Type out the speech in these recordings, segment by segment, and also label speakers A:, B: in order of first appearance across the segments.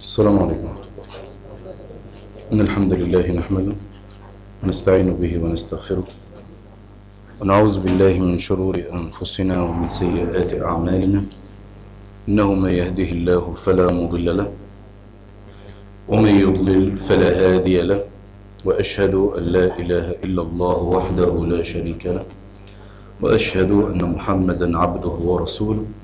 A: السلام عليكم. إن الحمد لله نحمده ونستعين به ونستغفره ونعوذ بالله من شرور أنفسنا ومن سيئات أعمالنا. إنه من يهده الله فلا مضل له ومن يضلل فلا هادي له وأشهد أن لا إله إلا الله وحده لا شريك له وأشهد أن محمدا عبده ورسوله.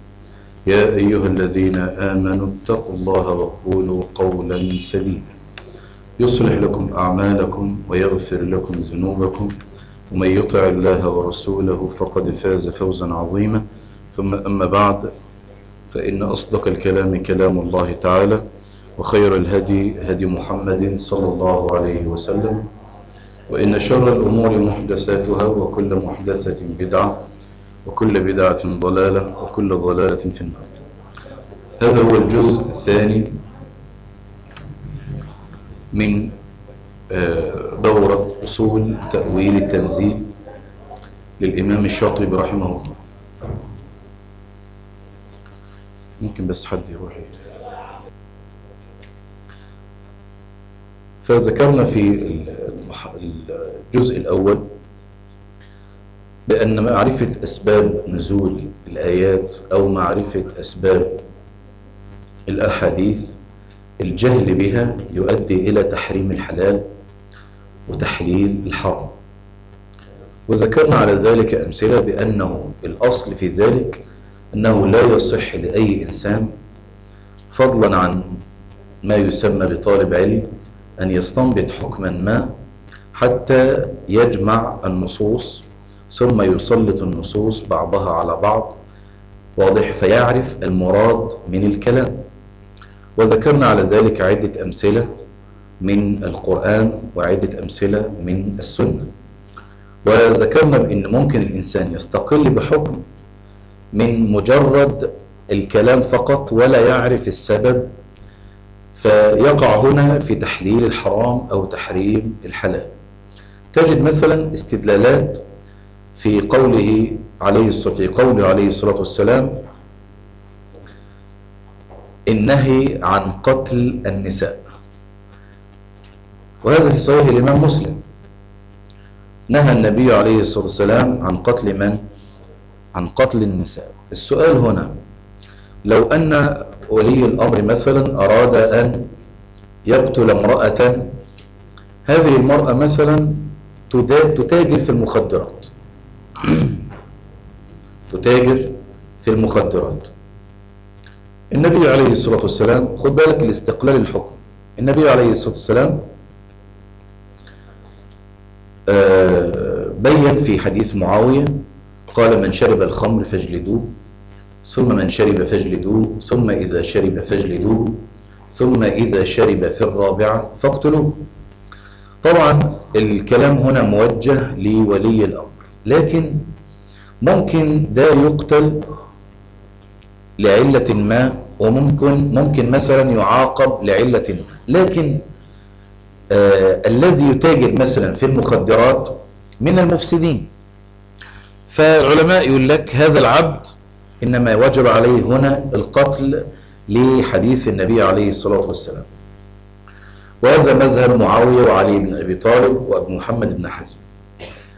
A: يا أيها الذين آمنوا اتقوا الله وقولوا قولا سديدا. يصلح لكم أعمالكم ويغفر لكم ذنوبكم. ومن يطع الله ورسوله فقد فاز فوزا عظيما. ثم أما بعد فإن أصدق الكلام كلام الله تعالى وخير الهدي هدي محمد صلى الله عليه وسلم وإن شر الأمور محدثاتها وكل محدثة بدعة وكل بدعة ضلالة وكل ضلالة في النار. هذا هو الجزء الثاني من دورة أصول تأويل التنزيل للإمام الشاطبي رحمه الله. ممكن بس حد يروح فذكرنا في الجزء الأول بأن معرفة أسباب نزول الآيات أو معرفة أسباب الأحاديث الجهل بها يؤدي إلى تحريم الحلال وتحليل الحرام. وذكرنا على ذلك أمثلة بأنه الأصل في ذلك أنه لا يصح لأي إنسان فضلا عن ما يسمى بطالب علم أن يستنبط حكما ما حتى يجمع النصوص ثم يسلط النصوص بعضها على بعض. واضح فيعرف المراد من الكلام. وذكرنا على ذلك عدة أمثلة من القرآن وعدة أمثلة من السنة. وذكرنا بأن ممكن الإنسان يستقل بحكم من مجرد الكلام فقط ولا يعرف السبب فيقع هنا في تحليل الحرام أو تحريم الحلال. تجد مثلا استدلالات في قوله عليه الصلاة في قوله عليه الصلاة والسلام النهي عن قتل النساء. وهذا في صحيح الإمام مسلم. نهى النبي عليه الصلاة والسلام عن قتل من؟ عن قتل النساء. السؤال هنا لو أن ولي الأمر مثلا أراد أن يقتل امرأة هذه المرأة مثلا تتاجر في المخدرات تتاجر في المخدرات. النبي عليه الصلاة والسلام خد بالك الاستقلال الحكم. النبي عليه الصلاة والسلام بين في حديث معاوية قال من شرب الخمر فاجلدوه ثم من شرب فاجلدوه ثم إذا شرب فاجلدوه ثم إذا شرب في الرابعة فاقتلوه. طبعا الكلام هنا موجه لولي الأمر. لكن ممكن ده يقتل لعلة ما وممكن ممكن مثلا يعاقب لعلة ما. لكن آه الذي يتاجر مثلا في المخدرات من المفسدين. فالعلماء يقول لك هذا العبد إنما وجب عليه هنا القتل لحديث النبي عليه الصلاة والسلام. وهذا مذهب معاوية وعلي بن أبي طالب وأبو محمد بن حزم.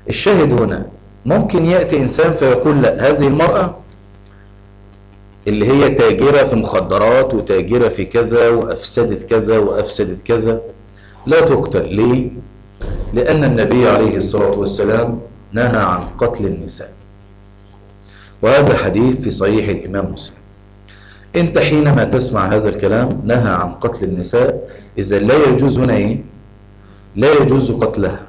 A: الشاهد هنا ممكن يأتي إنسان فيقول لا هذه المرأة اللي هي تاجرة في مخدرات وتاجرة في كذا وأفسدت كذا وأفسدت كذا لا تقتل ليه؟ لأن النبي عليه الصلاة والسلام نهى عن قتل النساء وهذا حديث في صحيح الإمام مسلم أنت حينما تسمع هذا الكلام نهى عن قتل النساء إذا لا يجوز هنا إيه؟ لا يجوز قتلها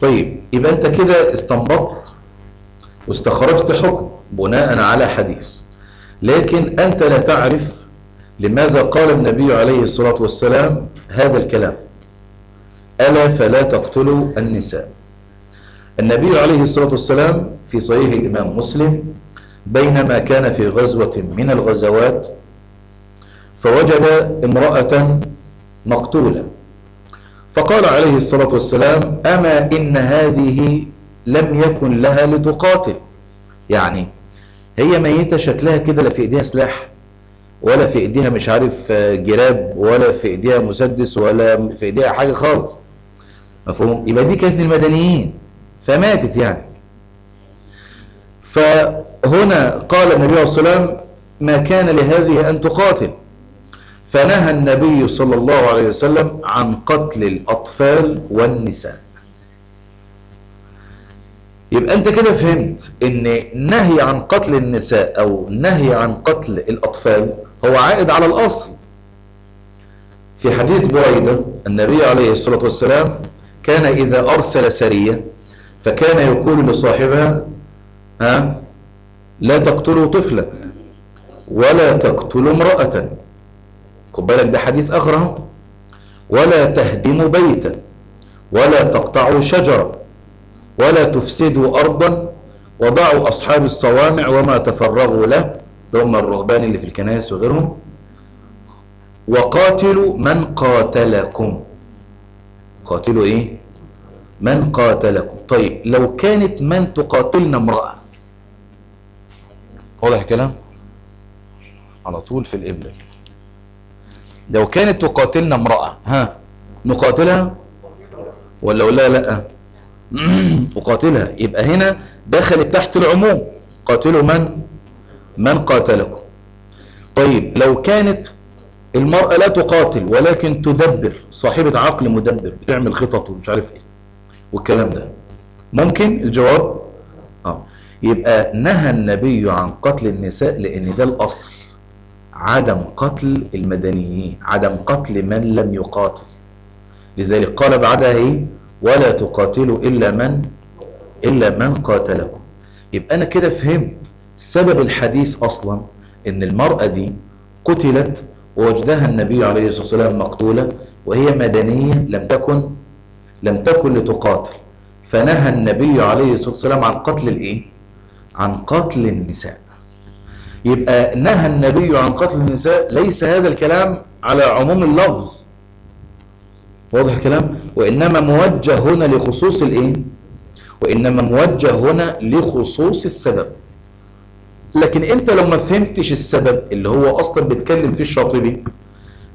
A: طيب يبقى أنت كده استنبطت واستخرجت حكم بناء على حديث. لكن أنت لا تعرف لماذا قال النبي عليه الصلاة والسلام هذا الكلام. ألا فلا تقتلوا النساء. النبي عليه الصلاة والسلام في صحيح الإمام مسلم بينما كان في غزوة من الغزوات فوجد امرأة مقتولة. فقال عليه الصلاة والسلام أما إن هذه لم يكن لها لتقاتل. يعني هي ميتة شكلها كده لا في إيديها سلاح ولا في إيديها مش عارف جراب ولا في إيديها مسدس ولا في إيديها حاجة خالص. مفهوم؟ يبقى دي كانت للمدنيين فماتت يعني. فهنا قال النبي عليه الصلاة والسلام ما كان لهذه أن تقاتل. فنهى النبي صلى الله عليه وسلم عن قتل الأطفال والنساء. يبقى أنت كده فهمت إن نهي عن قتل النساء أو نهي عن قتل الأطفال هو عائد على الأصل. في حديث بريدة النبي عليه الصلاة والسلام كان إذا أرسل سرية فكان يقول لصاحبها ها لا تقتلوا طفلا ولا تقتلوا امرأة. خد بالك ده حديث آخر أهو. ولا تهدموا بيتا ولا تقطعوا شجرة ولا تفسدوا أرضا وضعوا أصحاب الصوامع وما تفرغوا له هم الرهبان اللي في الكنائس وغيرهم. وقاتلوا من قاتلكم. قاتلوا إيه؟ من قاتلكم. طيب لو كانت من تقاتلنا امرأة. واضح الكلام؟ على طول في القبلة لو كانت تقاتلنا امرأة ها نقاتلها؟ ولا لا لأ؟ أقاتلها. يبقى هنا دخلت تحت العموم. قاتلوا من؟ من قاتلكم. طيب لو كانت المرأة لا تقاتل ولكن تدبر صاحبة عقل مدبر بتعمل خطط ومش عارف إيه والكلام ده ممكن؟ الجواب؟ آه. يبقى نهى النبي عن قتل النساء لأن ده الأصل. عدم قتل المدنيين عدم قتل من لم يقاتل. لذلك قال بعدها إيه؟ ولا تقاتلوا إلا من إلا من قاتلكم. يبقى أنا كده فهمت سبب الحديث أصلا إن المرأة دي قتلت ووجدها النبي عليه الصلاة والسلام مقتولة وهي مدنية لم تكن لم تكن لتقاتل. فنهى النبي عليه الصلاة والسلام عن قتل الإيه؟ عن قتل النساء. يبقى نهى النبي عن قتل النساء ليس هذا الكلام على عموم اللفظ. واضح الكلام؟ وإنما موجه هنا لخصوص الإيه؟ وإنما موجه هنا لخصوص السبب. لكن أنت لو ما فهمتش السبب اللي هو أصلا بيتكلم فيه الشاطبي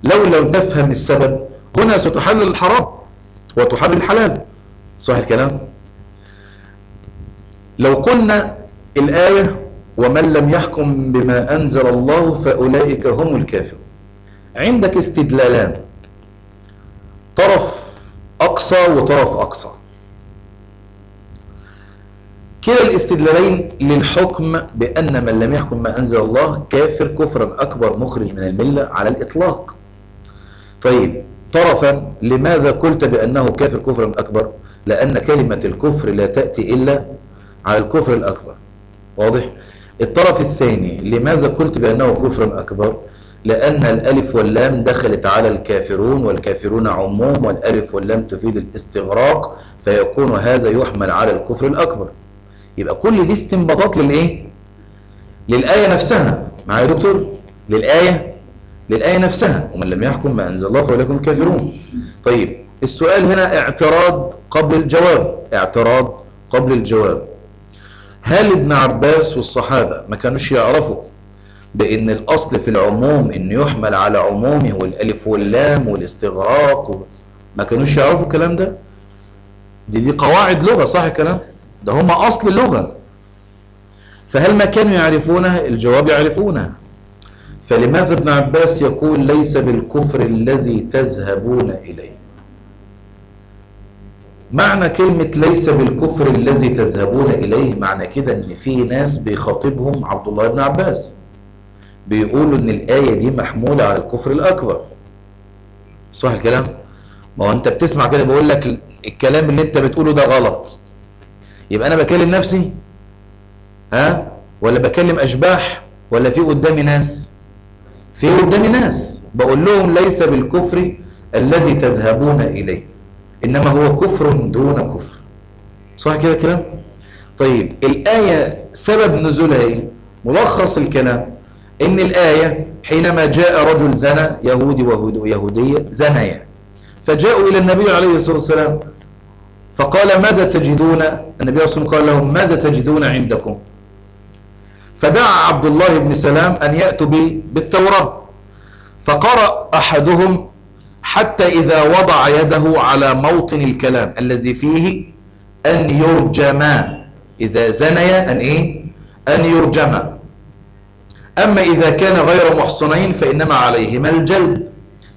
A: لو لم تفهم السبب هنا ستحلل الحرام وتحرم الحلال. صح الكلام؟ لو قلنا الآية ومن لم يحكم بما أنزل الله فأولئك هم الكافرون. عندك استدلالان. طرف أقصى وطرف أقصى. كلا الاستدلالين للحكم بأن من لم يحكم ما أنزل الله كافر كفرا أكبر مخرج من الملة على الإطلاق. طيب طرفا لماذا قلت بأنه كافر كفرا أكبر؟ لأن كلمة الكفر لا تأتي إلا على الكفر الأكبر. واضح؟ الطرف الثاني لماذا قلت بأنه كفر أكبر؟ لأن الألف واللام دخلت على الكافرون والكافرون عموم والألف واللام تفيد الاستغراق فيكون هذا يحمل على الكفر الأكبر. يبقى كل دي استنباطات للإيه؟ للآية نفسها. معايا يا دكتور؟ للآية للآية نفسها. ومن لم يحكم ما أنزل الله فأولئكم الكافرون. طيب السؤال هنا اعتراض قبل الجواب. اعتراض قبل الجواب. هل ابن عباس والصحابة ما كانوش يعرفوا بأن الأصل في العموم أن يحمل على عمومه والألف واللام والاستغراق و... ما كانوش يعرفوا الكلام ده؟ دي دي قواعد لغة صح الكلام؟ ده هم أصل اللغة فهل ما كانوا يعرفونها الجواب يعرفونها فلماذا ابن عباس يقول ليس بالكفر الذي تذهبون إليه؟ معنى كلمة ليس بالكفر الذي تذهبون إليه معنى كده إن في ناس بيخاطبهم عبد الله بن عباس. بيقولوا إن الآية دي محمولة على الكفر الأكبر. صح الكلام؟ ما هو أنت بتسمع كده بقول لك الكلام اللي أنت بتقوله ده غلط. يبقى أنا بكلم نفسي؟ ها؟ ولا بكلم أشباح؟ ولا في قدامي ناس؟ في قدامي ناس. بقول لهم ليس بالكفر الذي تذهبون إليه. إنما هو كفر دون كفر. صح كده كلام طيب الآية سبب نزولها إيه؟ ملخص الكلام. إن الآية حينما جاء رجل زنى يهودي ويهودية زنيا فجاءوا إلى النبي عليه الصلاة والسلام فقال ماذا تجدون؟ النبي عليه وسلم قال لهم ماذا تجدون عندكم؟ فدعا عبد الله بن سلام أن يأتوا بالتوراة. فقرأ أحدهم حتى إذا وضع يده على موطن الكلام الذي فيه أن يرجما إذا زنيا أن إيه؟ أن يرجما أما إذا كان غير محصنين فإنما عليهما الجلد.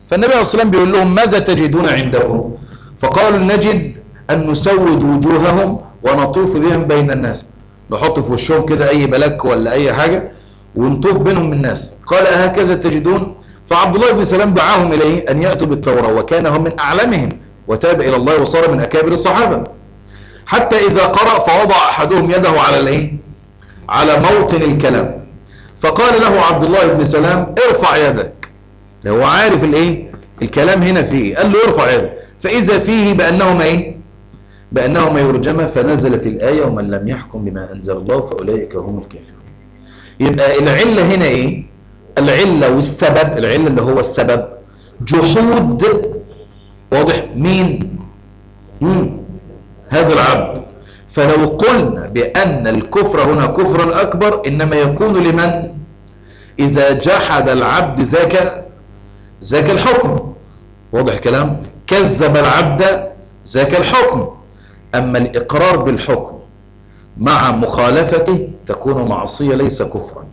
A: فالنبي عليه الصلاة والسلام بيقول لهم ماذا تجدون عندكم فقالوا نجد أن نسود وجوههم ونطوف بهم بين الناس. نحط في وشهم كده أي بلك ولا أي حاجة ونطوف بينهم الناس. قال أهكذا تجدون؟ فعبد الله بن سلام دعاهم إليه أن يأتوا بالتوراة وكان هم من أعلمهم وتاب إلى الله وصار من أكابر الصحابة. حتى إذا قرأ فوضع أحدهم يده على الإيه؟ على موطن الكلام. فقال له عبد الله بن سلام ارفع يدك. هو عارف الإيه؟ الكلام هنا فيه. قال له ارفع يدك. فإذا فيه بأنهما إيه؟ بأنهما يرجم فنزلت الآية ومن لم يحكم بما أنزل الله فأولئك هم الكافرون. يبقى العلة هنا إيه؟ العلة والسبب العلة اللي هو السبب. جحود واضح؟ مين؟ مم. هذا العبد فلو قلنا بأن الكفر هنا كفرا أكبر إنما يكون لمن؟ إذا جحد العبد ذاك ذاك الحكم. واضح الكلام كذب العبد ذاك الحكم. أما الإقرار بالحكم مع مخالفته تكون معصية ليس كفرا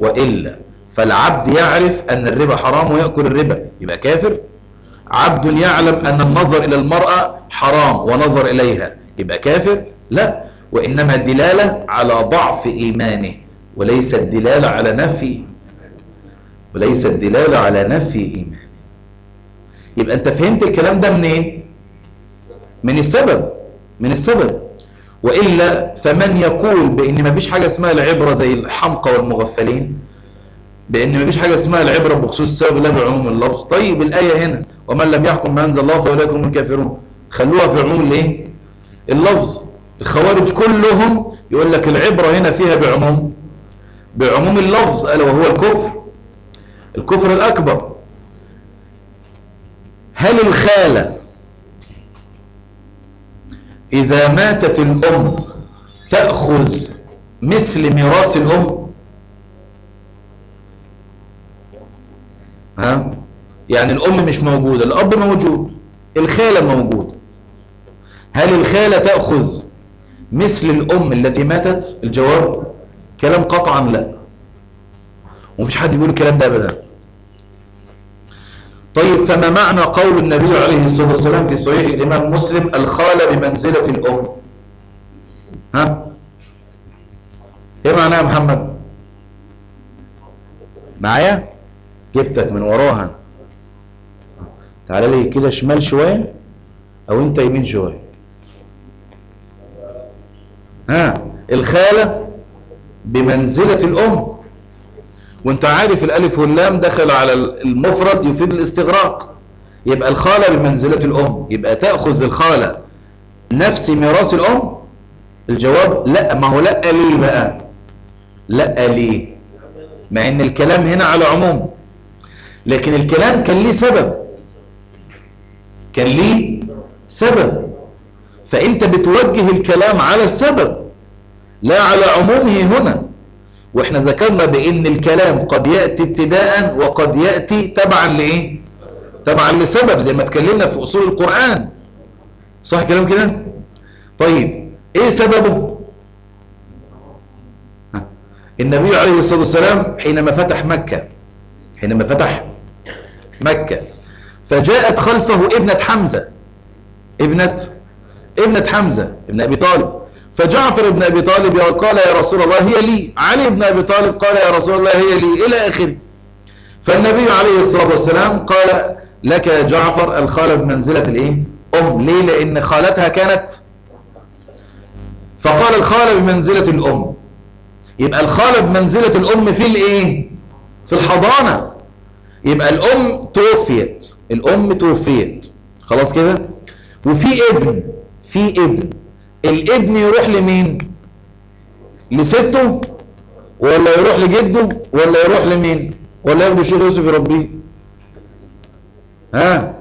A: وإلا فالعبد يعرف أن الربا حرام ويأكل الربا. يبقى كافر؟ عبد يعلم أن النظر إلى المرأة حرام ونظر إليها. يبقى كافر؟ لا. وإنما دلالة على ضعف إيمانه. وليس الدلالة على نفي. وليس الدلالة على نفي إيمانه. يبقى أنت فهمت الكلام ده منين؟ من السبب. من السبب. وإلا فمن يقول بأن ما فيش حاجة اسمها العبرة زي الحمقى والمغفلين؟ بأن ما فيش حاجة اسمها العبرة بخصوص السبب لا بعموم اللفظ. طيب الآية هنا ومن لم يحكم ما أنزل الله فأولئك هم الكافرون. خلوها في عموم الايه اللفظ الخوارج كلهم يقول لك العبرة هنا فيها بعموم. بعموم اللفظ ألا وهو الكفر. الكفر الأكبر. هل الخالة إذا ماتت الأم تأخذ مثل ميراث الأم؟ ها؟ يعني الأم مش موجودة الأب موجود الخالة موجود. هل الخالة تأخذ مثل الأم التي ماتت؟ الجواب كلام قطعا لا. ومفيش حد بيقول الكلام ده أبدا. طيب فما معنى قول النبي عليه الصلاة والسلام في صحيح الإمام مسلم الخالة بمنزلة الأم؟ ها؟ إيه معناه يا محمد؟ معايا؟ جبتك من وراها. تعالى لي كده شمال شوية أو أنت يمين شوية. ها الخالة بمنزلة الأم. وأنت عارف الألف واللام دخل على المفرد يفيد الاستغراق. يبقى الخالة بمنزلة الأم. يبقى تأخذ الخالة نفس ميراث الأم؟ الجواب لا. ما هو لا ليه بقى؟ لا ليه؟ مع إن الكلام هنا على عموم. لكن الكلام كان ليه سبب. كان ليه سبب. فأنت بتوجه الكلام على السبب لا على عمومه هنا. وإحنا ذكرنا بإن الكلام قد يأتي ابتداء وقد يأتي تبعا لإيه؟ تبعا لسبب زي ما اتكلمنا في أصول القرآن. صح كلام كده؟ طيب إيه سببه. النبي عليه الصلاة والسلام حينما فتح مكة حينما فتح مكة. فجاءت خلفه ابنة حمزة. ابنة ابنة حمزة ابن أبي طالب. فجعفر بن أبي طالب قال يا رسول الله هي لي. علي بن أبي طالب قال يا رسول الله هي لي. إلى آخره. فالنبي عليه الصلاة والسلام قال لك يا جعفر الخالة بمنزلة الإيه؟ أم. ليه؟ لأن خالتها كانت. فقال الخالة بمنزلة الأم. يبقى الخالة بمنزلة الأم في الإيه؟ في الحضانة. يبقى الأم توفيت. الأم توفيت. خلاص كده؟ وفي ابن. في ابن. الابن يروح لمين؟ لسته؟ ولا يروح لجده؟ ولا يروح لمين؟ ولا ياخده الشيخ يوسف يربيه. ها؟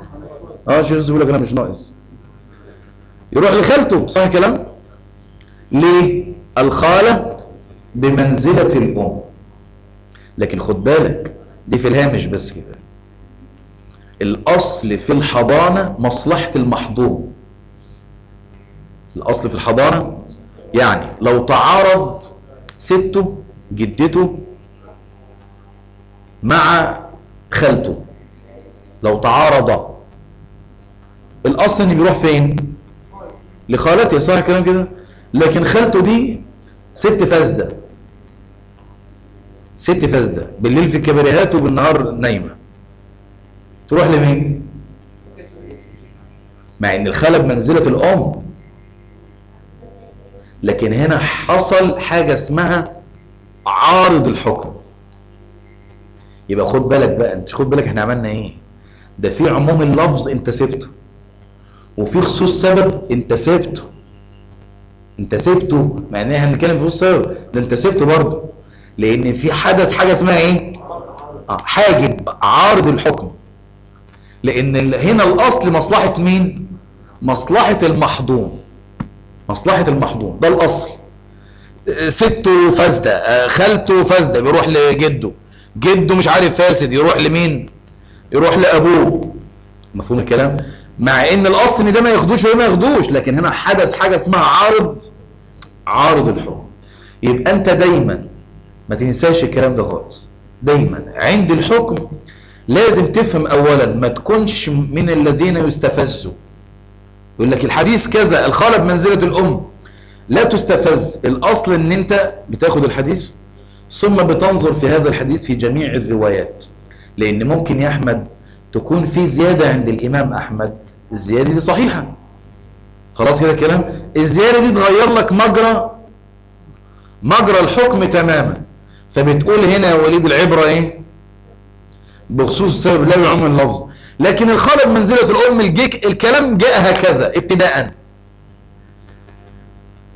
A: آه الشيخ يوسف يقول لك أنا مش ناقص. يروح لخالته. صح كلام؟ ليه؟ الخالة بمنزلة الأم. لكن خد بالك دي في الهامش بس كده. الأصل في الحضانة مصلحة المحضون الأصل في الحضانة يعني لو تعارض سته جدته مع خالته. لو تعارضا الأصل إن بيروح فين؟ لخالته صح الكلام كده؟ لكن خالته دي ست فاسدة. ست فاسدة بالليل في كباريهات وبالنهار نايمة. تروح لمين؟ مع إن الخاله بمنزله الأم. لكن هنا حصل حاجة اسمها عارض الحكم. يبقى خد بالك بقى انت خد بالك إحنا عملنا إيه؟ ده في عموم اللفظ انت سبته. وفي خصوص سبب انت سبته. انت سبته مع إن إحنا هنتكلم في خصوص سبب ده انت سبته برضه. لأن في حدث حاجة اسمها إيه؟ آه حاجب عارض الحكم. لأن هنا الأصل مصلحة مين؟ مصلحة المحضون. مصلحة المحضون ده الأصل. آه، سته فاسدة آه، خالته فاسدة بيروح لجده. جده مش عارف فاسد يروح لمين؟ يروح لأبوه. مفهوم الكلام؟ مع إن الأصل إن ده ما ياخدوش وده ما ياخدوش لكن هنا حدث حاجة اسمها عارض عارض الحكم. يبقى أنت دايما ما تنساش الكلام ده خالص. دايما عند الحكم لازم تفهم اولا ما تكونش من الذين يستفزوا. يقول لك الحديث كذا الخالة بمنزلة الأم. لا تستفز. الأصل إن أنت بتاخد الحديث ثم بتنظر في هذا الحديث في جميع الروايات. لأن ممكن يا أحمد تكون في زيادة عند الإمام أحمد. الزيادة دي صحيحة. خلاص كده الكلام؟ الزيادة دي تغير لك مجرى مجرى الحكم تماما. فبتقول هنا يا وليد العبرة إيه؟ بخصوص السبب لا يعم اللفظ. لكن الخالة بمنزلة الأم الجيك الكلام جاء هكذا ابتداء.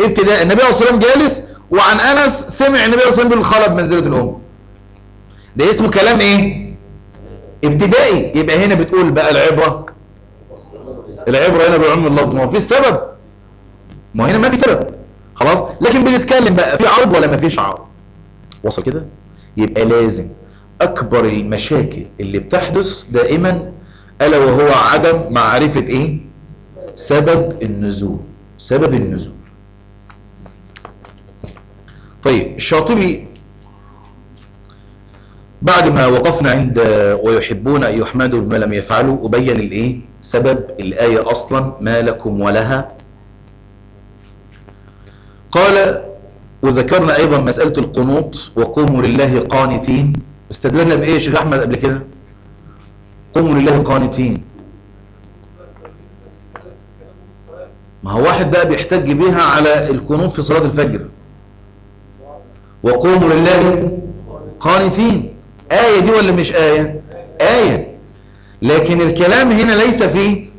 A: ابتداء. النبي عليه الصلاة والسلام جالس وعن أنس سمع النبي عليه الصلاة والسلام بيقول الخالة بمنزلة الأم. ده اسمه كلام إيه؟ ابتدائي. يبقى هنا بتقول بقى العبرة. العبرة هنا بعم اللفظ. ما هو في سبب. ما هنا ما في سبب. خلاص؟ لكن بنتكلم بقى في عرض ولا ما فيش عرض؟ وصل كده؟ يبقى لازم أكبر المشاكل اللي بتحدث دائما ألا وهو عدم معرفة إيه؟ سبب النزول سبب النزول. طيب الشاطبي بعد ما وقفنا عند ويحبون أن يحمدوا بما لم يفعلوا وبين الإيه؟ سبب الآية أصلا ما لكم ولها قال وذكرنا أيضا مسألة القنوط وقوموا لله قانتين. استدللنا بايه يا شيخ أحمد قبل كده؟ قوموا لله قانتين. ما هو واحد بقى بيحتج بيها على القنوط في صلاة الفجر. وقوموا لله قانتين. آية دي ولا مش آية؟ آية. لكن الكلام هنا ليس في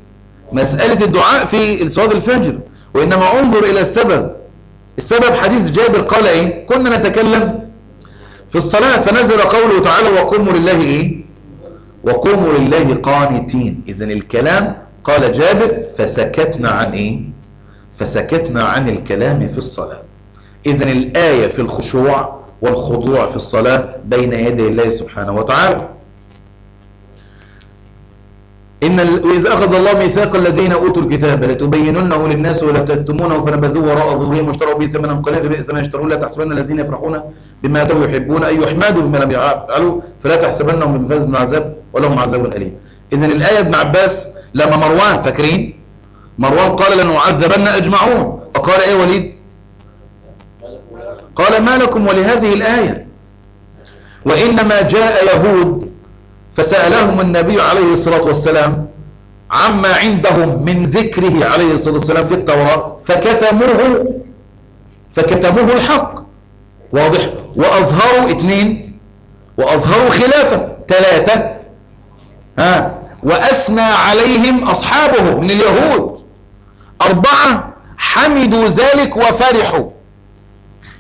A: مسألة الدعاء في صلاة الفجر وإنما انظر إلى السبب. السبب حديث جابر قال إيه؟ كنا نتكلم في الصلاة فنزل قوله تعالى وقوموا لله إيه؟ وقوموا لله قانتين. إذن الكلام قال جابر فسكتنا عن إيه؟ فسكتنا عن الكلام في الصلاة. إذن الآية في الخشوع والخضوع في الصلاة بين يدي الله سبحانه وتعالى. إن. وإذ أخذ الله ميثاق الذين أوتوا الكتاب لتبيننه للناس ولا تكتمونه فنبذوه وراء ظهورهم واشتروا به ثمنا قليلا بئس ما يشترون. لا تحسبن الذين يفرحون بما أتوا يحبون. أن يحمدوا بما لم يفعلوا فلا تحسبنهم بمفاز من عذاب ولهم عذاب أليم. إذن الآية ابن عباس لما مروان فاكرين؟ مروان قال لنعذبن أجمعون. فقال إيه وليد؟ قال ما لكم ولهذه الآية؟ وإنما جاء يهود فسألهم النبي عليه الصلاة والسلام عما عندهم من ذكره عليه الصلاة والسلام في التوراة فكتموه فكتموه الحق. واضح. وأظهروا اثنين. وأظهروا خلافة. ثلاثة. ها؟ وأثنى عليهم أصحابه من اليهود. أربعة. حمدوا ذلك وفرحوا.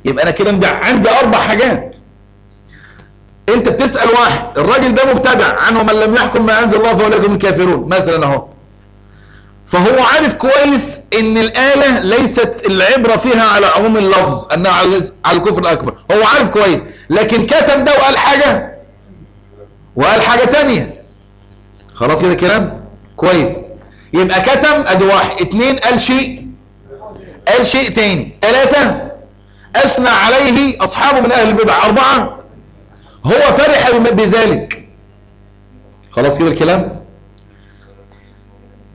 A: يبقى أنا كده عندي أربع حاجات. أنت بتسأل واحد الراجل ده مبتدع عنه من لم يحكم ما أنزل الله فأولئك هم الكافرون مثلا أهو. فهو عارف كويس إن الآية ليست العبرة فيها على عموم اللفظ أنها على الكفر الأكبر. هو عارف كويس لكن كتم ده وقال حاجة؟ وقال حاجة تانية. خلاص كده الكلام كويس. يبقى كتم أدي واحد. اتنين قال شيء. قال شيء تاني. ثلاثة أثنى عليه أصحابه من أهل البدع. أربعة هو فرح بذلك. خلاص كده الكلام؟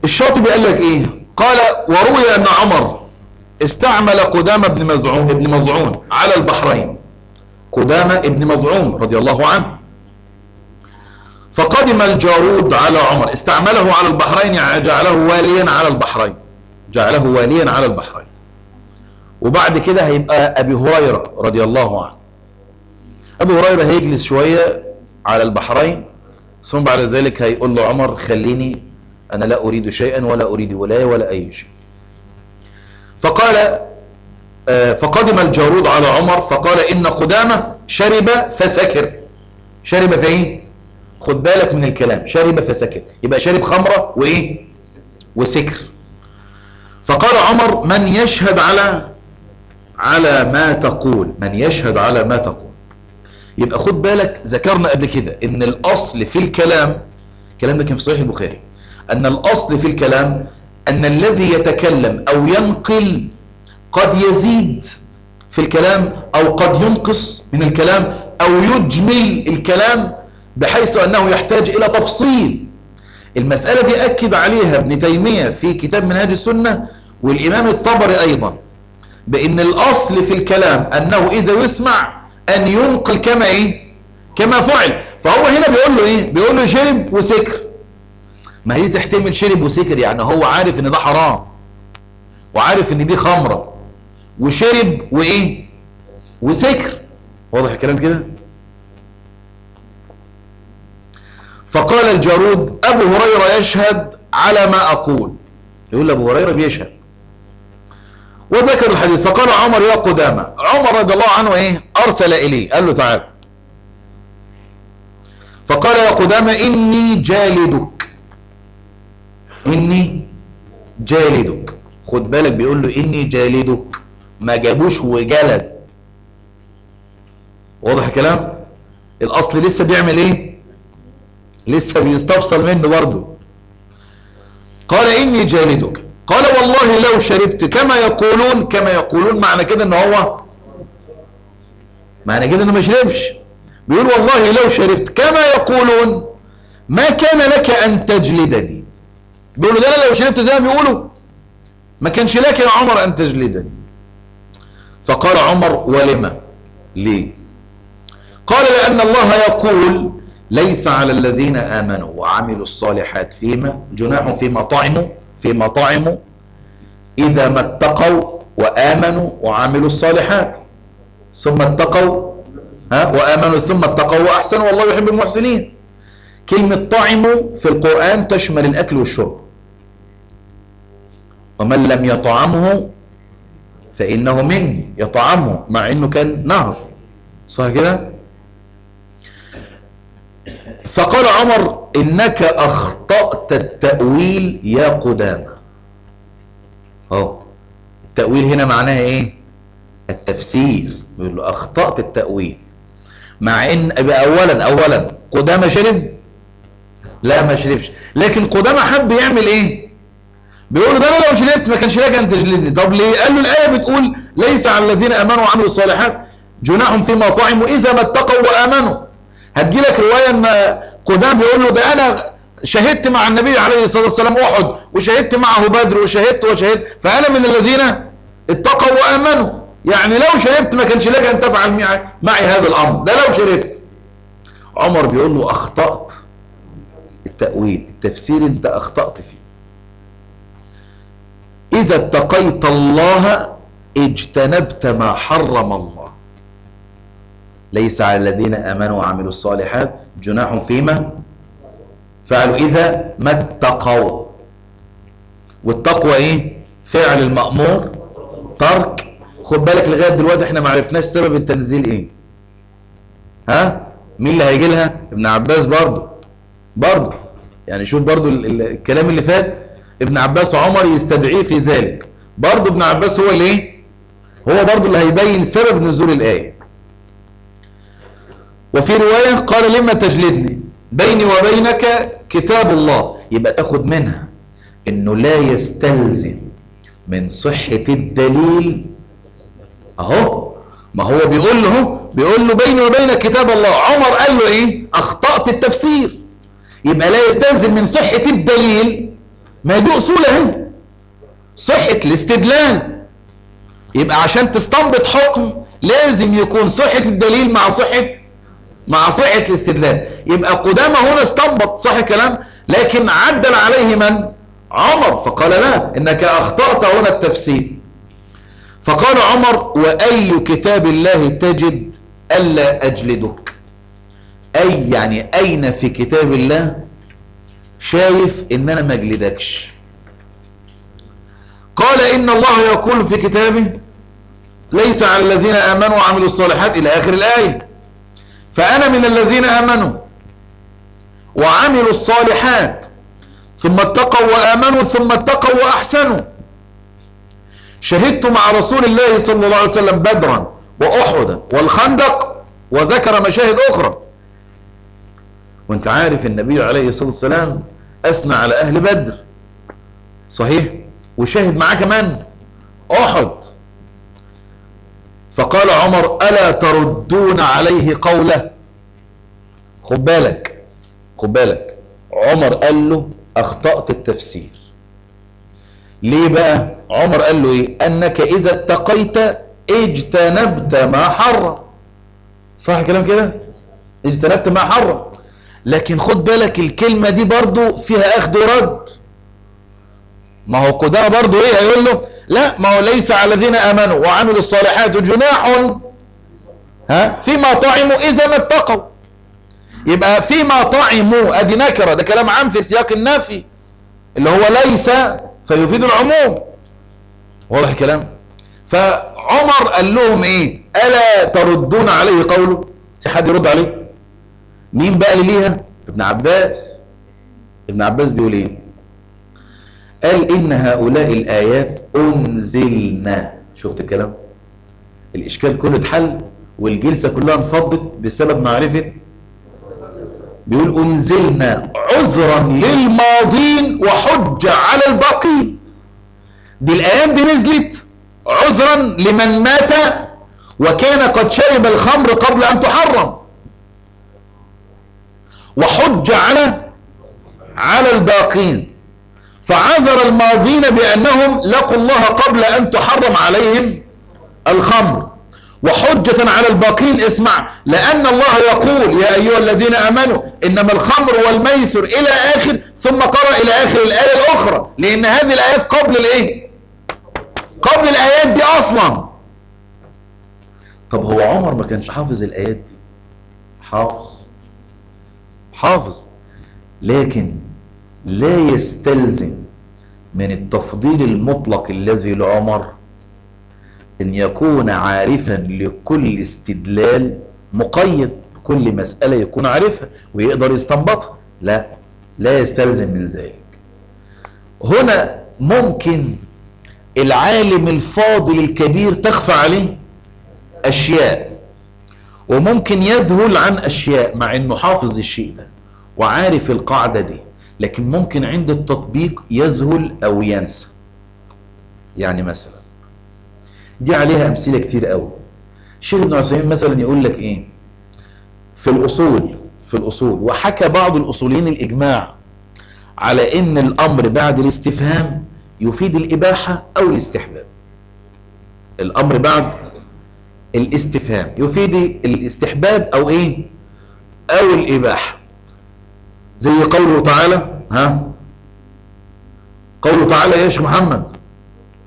A: الشاطبي قال لك إيه؟ قال وروي أن عمر استعمل قدامة بن مزعون ابن مزعون على البحرين. قدامة ابن مزعون رضي الله عنه. فقدم الجارود على عمر. استعمله على البحرين يعني جعله واليا على البحرين. جعله واليا على البحرين. وبعد كده هيبقى أبي هريرة رضي الله عنه. أبو هريرة هيجلس شوية على البحرين ثم بعد ذلك هيقول له عمر خليني أنا لا أريد شيئا ولا أريد ولاية ولا أي شيء. فقال فقدم الجارود على عمر فقال إن قدامة شرب فسكر. شرب في إيه؟ خد بالك من الكلام شرب فسكر. يبقى شرب خمرة وإيه؟ وسكر. فقال عمر من يشهد على على ما تقول من يشهد على ما تقول. يبقى خد بالك ذكرنا قبل كده إن الأصل في الكلام الكلام ده كان في صحيح البخاري أن الأصل في الكلام أن الذي يتكلم أو ينقل قد يزيد في الكلام أو قد ينقص من الكلام أو يجمل الكلام بحيث أنه يحتاج إلى تفصيل. المسألة دي أكد عليها ابن تيمية في كتاب منهاج السنة والإمام الطبري أيضا بأن الأصل في الكلام أنه إذا يسمع أن ينقل كما إيه؟ كما فعل. فهو هنا بيقول له إيه؟ بيقول له شرب وسكر. ما هي تحتمل شرب وسكر؟ يعني هو عارف إن ده حرام. وعارف إن دي خمرة. وشرب وإيه؟ وسكر. واضح الكلام كده؟ فقال الجارود أبو هريرة يشهد على ما أقول. يقول أبو هريرة بيشهد. وذكر الحديث فقال عمر يا قدامى عمر رضي الله عنه إيه؟ أرسل إليه قال له تعال. فقال يا قدامى إني جالدك. إني جالدك. خد بالك بيقول له إني جالدك. ما جابوش وجلد. واضح الكلام؟ الأصل لسه بيعمل إيه؟ لسه بيستفصل منه برضه. قال إني جالدك. قال والله لو شربت كما يقولون كما يقولون معنى كده إن هو معنى كده إنه ما شربش بيقول والله لو شربت كما يقولون ما كان لك أن تجلدني. بيقولوا ده أنا لو شربت زي ما بيقولوا. ما كانش لك يا عمر أن تجلدني. فقال عمر ولما ليه قال لأن الله يقول ليس على الذين آمنوا وعملوا الصالحات فيما جناح فيما طعموا فيما طعموا إذا ما اتقوا وآمنوا وعملوا الصالحات. ثم اتقوا ها وآمنوا ثم اتقوا وأحسنوا والله يحب المحسنين. كلمة طعموا في القرآن تشمل الأكل والشرب. ومن لم يطعمه فإنه مني يطعمه مع إنه كان نهر. صح كده؟ فقال عمر إنك أخطأت التأويل يا قدامى أهو. التأويل هنا معناها إيه؟ التفسير. بيقول له أخطأت التأويل. مع إن أولا أولا قدامى شرب؟ لا ما شربش. لكن قدامى حب يعمل إيه؟ بيقول ده أنا لو شربت ما كانش لك أن تجلدني. طب ليه؟ قال له الآية بتقول ليس على الذين آمنوا وعملوا الصالحات جناح فيما طعموا إذا ما اتقوا وآمنوا. هتجي لك رواية إن قدام بيقول له ده أنا شهدت مع النبي عليه الصلاة والسلام أحد وشهدت معه بدر وشهدت وشهدت فأنا من الذين اتقوا وآمنوا. يعني لو شربت ما كانش لك أن تفعل معي, معي هذا الأمر. ده لو شربت عمر بيقول له أخطأت. التأويل التفسير أنت أخطأت فيه. إذا اتقيت الله اجتنبت ما حرم الله. ليس على الذين آمنوا وعملوا الصالحات جناح فيما فعلوا. إذا ما اتقوا والتقوى إيه؟ فعل المأمور ترك. خد بالك لغاية دلوقتي إحنا ما عرفناش سبب التنزيل إيه. ها؟ مين اللي هيجي لها؟ ابن عباس برضه. برضه. يعني شوف برضه ال- ال- الكلام اللي فات ابن عباس عمر يستدعيه في ذلك. برضه ابن عباس هو إيه؟ هو برضه اللي هيبين سبب نزول الآية. وفي رواية قال لما تجلدني؟ بيني وبينك كتاب الله. يبقى تاخد منها إنه لا يستلزم من صحة الدليل. أهو ما هو بيقول له بيقول له بيني وبينك كتاب الله. عمر قال له إيه؟ أخطأت التفسير. يبقى لا يستلزم من صحة الدليل. ما دي أصول أهي. صحة الاستدلال. يبقى عشان تستنبط حكم لازم يكون صحة الدليل مع صحة مع صحة الاستدلال. يبقى قدامى هنا استنبط صح الكلام؟ لكن عدل عليه من؟ عمر. فقال لا إنك أخطأت هنا التفسير. فقال عمر وأي كتاب الله تجد ألا أجلدك. أي يعني أين في كتاب الله شايف إن أنا ما أجلدكش؟ قال إن الله يقول في كتابه ليس على الذين آمنوا وعملوا الصالحات إلى آخر الآية. فأنا من الذين آمنوا وعملوا الصالحات ثم اتقوا وآمنوا ثم اتقوا وأحسنوا. شهدت مع رسول الله صلى الله عليه وسلم بدرا وأحدا والخندق وذكر مشاهد أخرى. وأنت عارف النبي عليه الصلاة والسلام أثنى على أهل بدر. صحيح؟ وشاهد معاه كمان أحد. فقال عمر ألا تردون عليه قوله؟ خد بالك خد بالك. عمر قال له أخطأت التفسير. ليه بقى؟ عمر قال له إيه؟ أنك إذا اتقيت اجتنبت ما حرم. صح كلام كده؟ اجتنبت ما حرم. لكن خد بالك الكلمة دي برضو فيها أخذ ورد. ما هو قدامى برضو إيه؟ هيقول له لا ما هو ليس على الذين آمنوا وعملوا الصالحات جناح ها فيما طعموا إذا ما اتقوا. يبقى فيما طعموا أدي نكرة ده كلام عام في سياق النفي اللي هو ليس فيفيد العموم. واضح الكلام؟ فعمر قال لهم إيه؟ ألا تردون عليه قوله؟ في حد يرد عليه؟ مين بقى اللي ليها؟ ابن عباس. ابن عباس بيقول إيه؟ قال إن هؤلاء الآيات أنزلنا. شفت الكلام؟ الإشكال كله اتحل والجلسة كلها انفضت بسبب معرفة بيقول أنزلنا عذرا للماضين وحجة على الباقين. دي الآيات دي نزلت عذرا لمن مات وكان قد شرب الخمر قبل أن تحرم. وحجة على على الباقين. فعذر الماضين بأنهم لقوا الله قبل أن تحرم عليهم الخمر. وحجة على الباقين اسمع لأن الله يقول يا أيها الذين آمنوا إنما الخمر والميسر إلى آخر ثم قرأ إلى آخر الآية الأخرى. لأن هذه الآيات قبل الإيه؟ قبل الآيات دي أصلا. طب هو عمر ما كانش حافظ الآيات دي؟ حافظ. حافظ. لكن لا يستلزم من التفضيل المطلق الذي لعمر أن يكون عارفا لكل استدلال مقيد كل مسألة يكون عارفها ويقدر يستنبطها. لا لا يستلزم من ذلك. هنا ممكن العالم الفاضل الكبير تخفى عليه أشياء وممكن يذهل عن أشياء مع أنه حافظ الشيء ده وعارف القاعدة دي. لكن ممكن عند التطبيق يذهل أو ينسى. يعني مثلا دي عليها أمثلة كتير قوي الشيخ ابن عثيمين مثلا يقول لك إيه؟ في الأصول في الأصول وحكى بعض الأصوليين الإجماع على إن الأمر بعد الاستفهام يفيد الإباحة أو الاستحباب. الأمر بعد الاستفهام يفيد الاستحباب أو إيه؟ أو الإباحة. زي قوله تعالى ها؟ قوله تعالى يا شيخ محمد.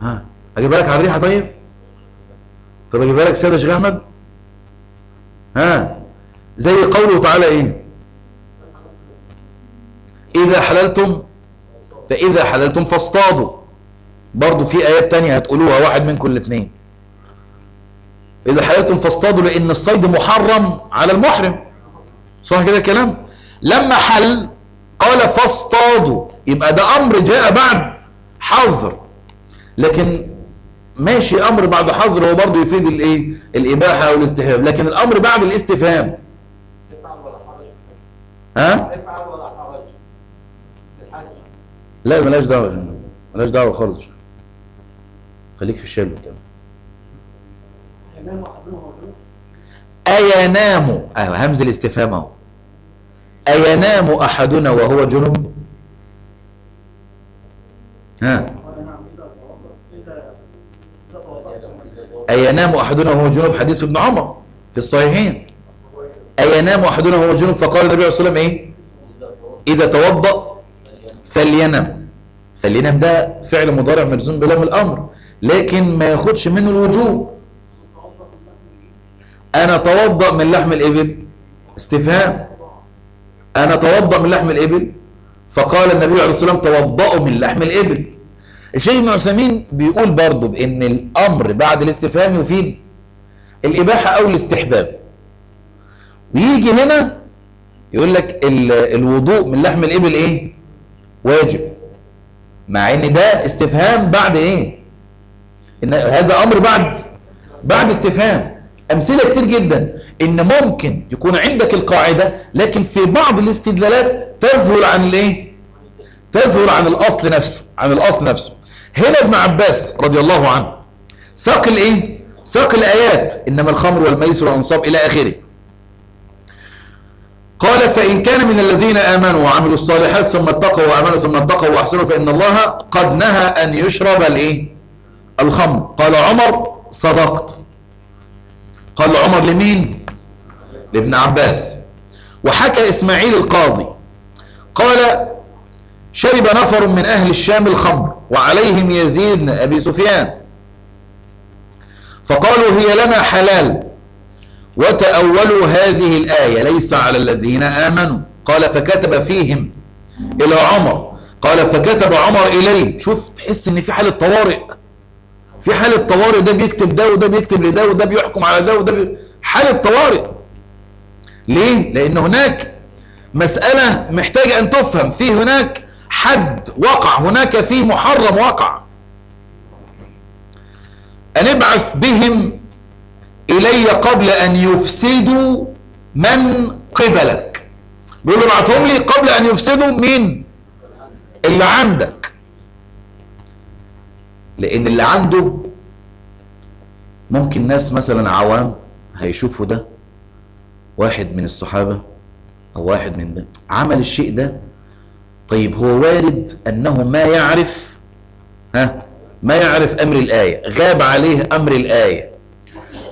A: ها؟ اجيبها لك على الريحة طيب؟ طب اجيبها لك سيادة يا شيخ أحمد؟ ها؟ زي قوله تعالى إيه؟ إذا حللتم فإذا حللتم فاصطادوا. برضو في آيات تانية هتقولوها واحد منكم الاثنين إذا حللتم فاصطادوا لأن الصيد محرم على المحرم. صح كده الكلام؟ لما حل قال فاصطادوا. يبقى ده أمر جاء بعد حظر. لكن ماشي أمر بعد حظر هو برضه يفيد الإيه؟ الإباحة أو الاستحباب لكن الأمر بعد الاستفهام. ها؟ لا ملاش دعوة ملاش دعوة خالص. خليك في الشلو بتاعك أينام أهو همز الاستفهام أهو. أينام أحدنا وهو جنب؟ ها؟ أينام أحدنا وهو جنب؟ حديث ابن عمر في الصحيحين. أينام أحدنا وهو جنب؟ فقال النبي عليه والسلام إيه؟ إذا توضأ فلينم. فلينم ده فعل مضارع مجزوم بلام الأمر. لكن ما ياخدش منه الوجوب. أنا توضأ من لحم الإبل. استفهام. أنا توضأ من لحم الإبل؟ فقال النبي عليه الصلاة والسلام توضأوا من لحم الإبل. الشيخ ابن عثيمين بيقول برضه بأن الأمر بعد الاستفهام يفيد. الإباحة أو الاستحباب. ويجي هنا يقول لك ال- الوضوء من لحم الإبل إيه؟ واجب. مع إن ده استفهام بعد إيه؟ إن هذا أمر بعد بعد استفهام. أمثلة كتير جدا إن ممكن يكون عندك القاعدة لكن في بعض الاستدلالات تذهل عن الإيه؟ تذهل عن الأصل نفسه عن الأصل نفسه. هنا ابن عباس رضي الله عنه ساق الإيه؟ ساق الآيات إنما الخمر والميسر والانصاب إلى آخره. قال فإن كان من الذين آمنوا وعملوا الصالحات ثم اتقوا وآمنوا ثم اتقوا وأحسنوا فإن الله قد نهى أن يشرب الإيه؟ الخمر. قال عمر صدقت. قال عمر لمين؟ لابن عباس. وحكى إسماعيل القاضي قال شرب نفر من أهل الشام الخمر وعليهم يزيد بن أبي سفيان. فقالوا هي لنا حلال وتأولوا هذه الآية ليس على الذين آمنوا. قال فكتب فيهم إلى عمر. قال فكتب عمر إليه. شوف تحس إن في حالة طوارئ. في حالة طوارئ ده بيكتب ده وده بيكتب لده وده بيحكم على ده وده بي... حالة طوارئ ليه؟ لأن هناك مسألة محتاجة أن تفهم. في هناك حد وقع هناك في محرم وقع. أن ابعث بهم إلي قبل أن يفسدوا من قبلك. بيقول له ابعتهم لي قبل أن يفسدوا مين؟ اللي عندك. لأن اللي عنده ممكن ناس مثلا عوام هيشوفوا ده واحد من الصحابة أو واحد من ده عمل الشيء ده طيب هو وارد أنه ما يعرف ها ما يعرف أمر الآية غاب عليه أمر الآية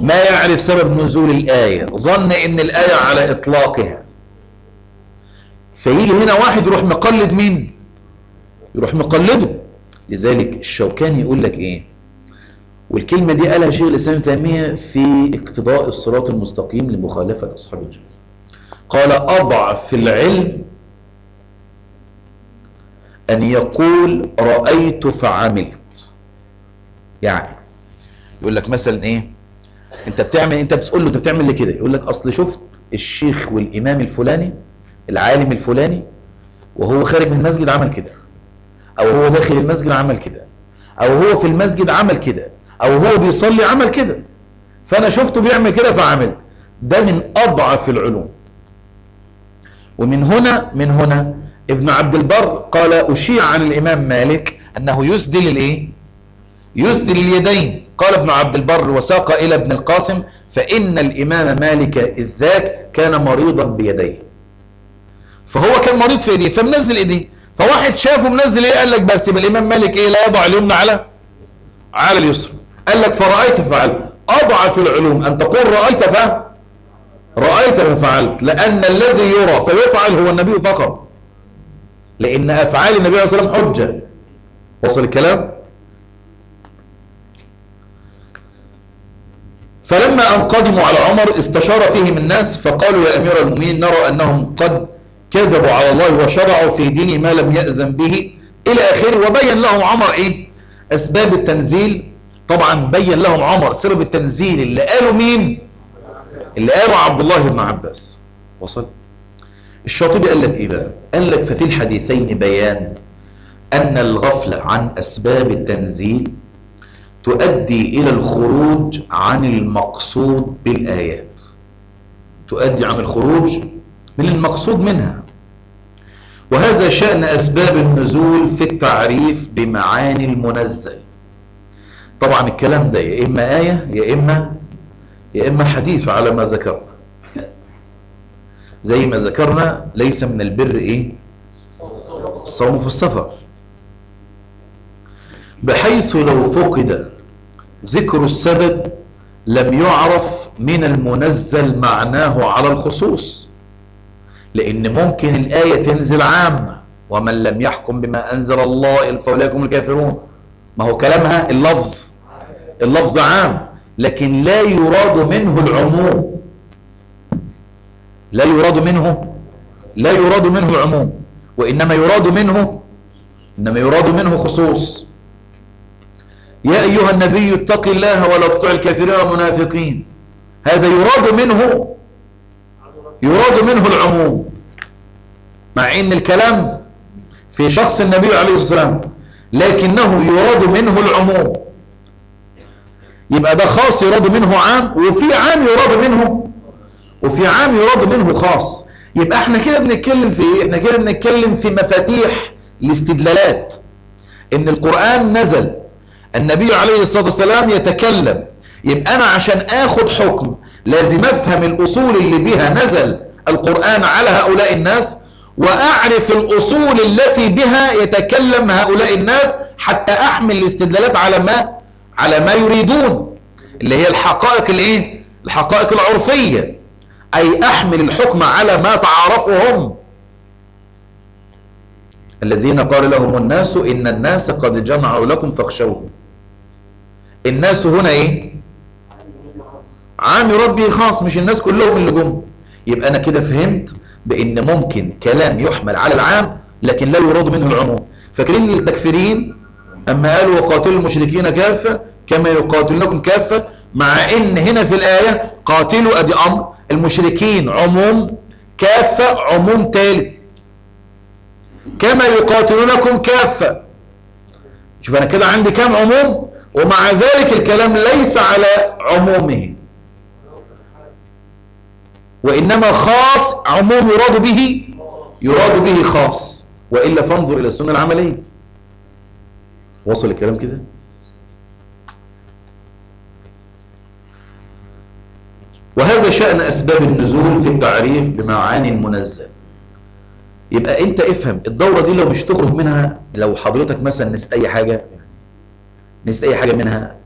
A: ما يعرف سبب نزول الآية ظن إن الآية على إطلاقها. فيجي هنا واحد يروح مقلد مين؟ يروح مقلده. لذلك الشوكاني يقول لك إيه؟ والكلمة دي قالها شيخ الإسلام تيمية في اقتضاء الصراط المستقيم لمخالفة أصحاب الجنة قال أضعف العلم أن يقول رأيت فعملت. يعني يقول لك مثلا إيه؟ أنت بتعمل أنت بتقول له أنت بتعمل ليه كده. يقول لك أصل شفت الشيخ والإمام الفلاني العالم الفلاني وهو خارج من المسجد عمل كده. أو هو داخل المسجد عمل كده أو هو في المسجد عمل كده أو هو بيصلي عمل كده. فأنا شفته بيعمل كده فعملت. ده من أضعف العلوم. ومن هنا من هنا ابن عبد البر قال أشيع عن الإمام مالك أنه يسدل الايه يسدل اليدين قال ابن عبد البر وساق إلى ابن القاسم فإن الإمام مالك إذ ذاك كان مريضا بيديه. فهو كان مريض في ايديه فمنزل إيديه. فواحد شافه منزل إيه؟ قال لك بس يبقى الإمام مالك إيه؟ لا يضع اليمنى على على اليسرى. قال لك فرأيت ففعلت أضعف العلوم. أن تقول رأيت ف رأيت ففعلت. لأن الذي يرى فيفعل هو النبي فقط. لأن أفعال النبي عليه وسلم حجة. وصل الكلام؟ فلما أن قدموا على عمر استشار فيهم الناس فقالوا يا أمير المؤمنين نرى أنهم قد كذبوا على الله وشرعوا في دين ما لم يأذن به. إلى آخره وبين لهم عمر إيه؟ أسباب التنزيل. طبعا بين لهم عمر. سبب التنزيل اللي قالوا مين؟ اللي قالوا عبد الله بن عباس. وصل. الشاطبي قال لك إيه بقى؟ قال لك ففي الحديثين بيان أن الغفلة عن أسباب التنزيل تؤدي إلى الخروج عن المقصود بالآيات. تؤدي عن الخروج من المقصود منها. وهذا شأن أسباب النزول في التعريف بمعاني المنزل. طبعا الكلام ده يا إما آية يا إما يا إما حديث على ما ذكرنا. زي ما ذكرنا ليس من البر إيه؟ الصوم في السفر. بحيث لو فقد ذكر السبب لم يعرف من المنزل معناه على الخصوص. لأن ممكن الآية تنزل عامة. ومن لم يحكم بما أنزل الله فاولئك هم الكافرون. ما هو كلامها؟ اللفظ. اللفظ عام. لكن لا يراد منه العموم. لا يراد منه. لا يراد منه العموم. وإنما يراد منه إنما يراد منه خصوص. يا أيها النبي اتق الله ولا تطع الكافرين والمنافقين. هذا يراد منه يراد منه العموم مع إن الكلام في شخص النبي عليه الصلاة والسلام لكنه يراد منه العموم. يبقى ده خاص يراد منه عام وفي عام يراد منه وفي عام يراد منه خاص. يبقى إحنا كده بنتكلم في إيه؟ إحنا كده بنتكلم في مفاتيح الاستدلالات. إن القرآن نزل النبي عليه الصلاة والسلام يتكلم يبقى أنا عشان آخد حكم لازم أفهم الأصول اللي بها نزل القرآن على هؤلاء الناس وأعرف الأصول التي بها يتكلم هؤلاء الناس حتى أحمل الاستدلالات على ما على ما يريدون اللي هي الحقائق الإيه؟ الحقائق العرفية. أي أحمل الحكم على ما تعارفوا هم الذين قال لهم الناس إن الناس قد جمعوا لكم فاخشوهم. الناس هنا إيه؟ عام يراد به خاص مش الناس كلهم اللي جم. يبقى أنا كده فهمت بإن ممكن كلام يحمل على العام لكن لا يراد منه العموم. فاكرين التكفيرين أما قالوا وقاتلوا المشركين كافة كما يقاتلونكم كافة مع إن هنا في الآية قاتلوا ادي أمر المشركين عموم كافة عموم ثالث كما يقاتلونكم كافة. شوف أنا كده عندي كام عموم؟ ومع ذلك الكلام ليس على عمومه. وإنما خاص عموم يراد به يراد به خاص. وإلا فانظر إلى السنة العملية. وصل الكلام كده؟ وهذا شأن أسباب النزول في التعريف بمعاني المنزل. يبقى أنت افهم الدورة دي لو مش تخرج منها لو حضرتك مثلا نسيت أي حاجة يعني نسيت أي حاجة منها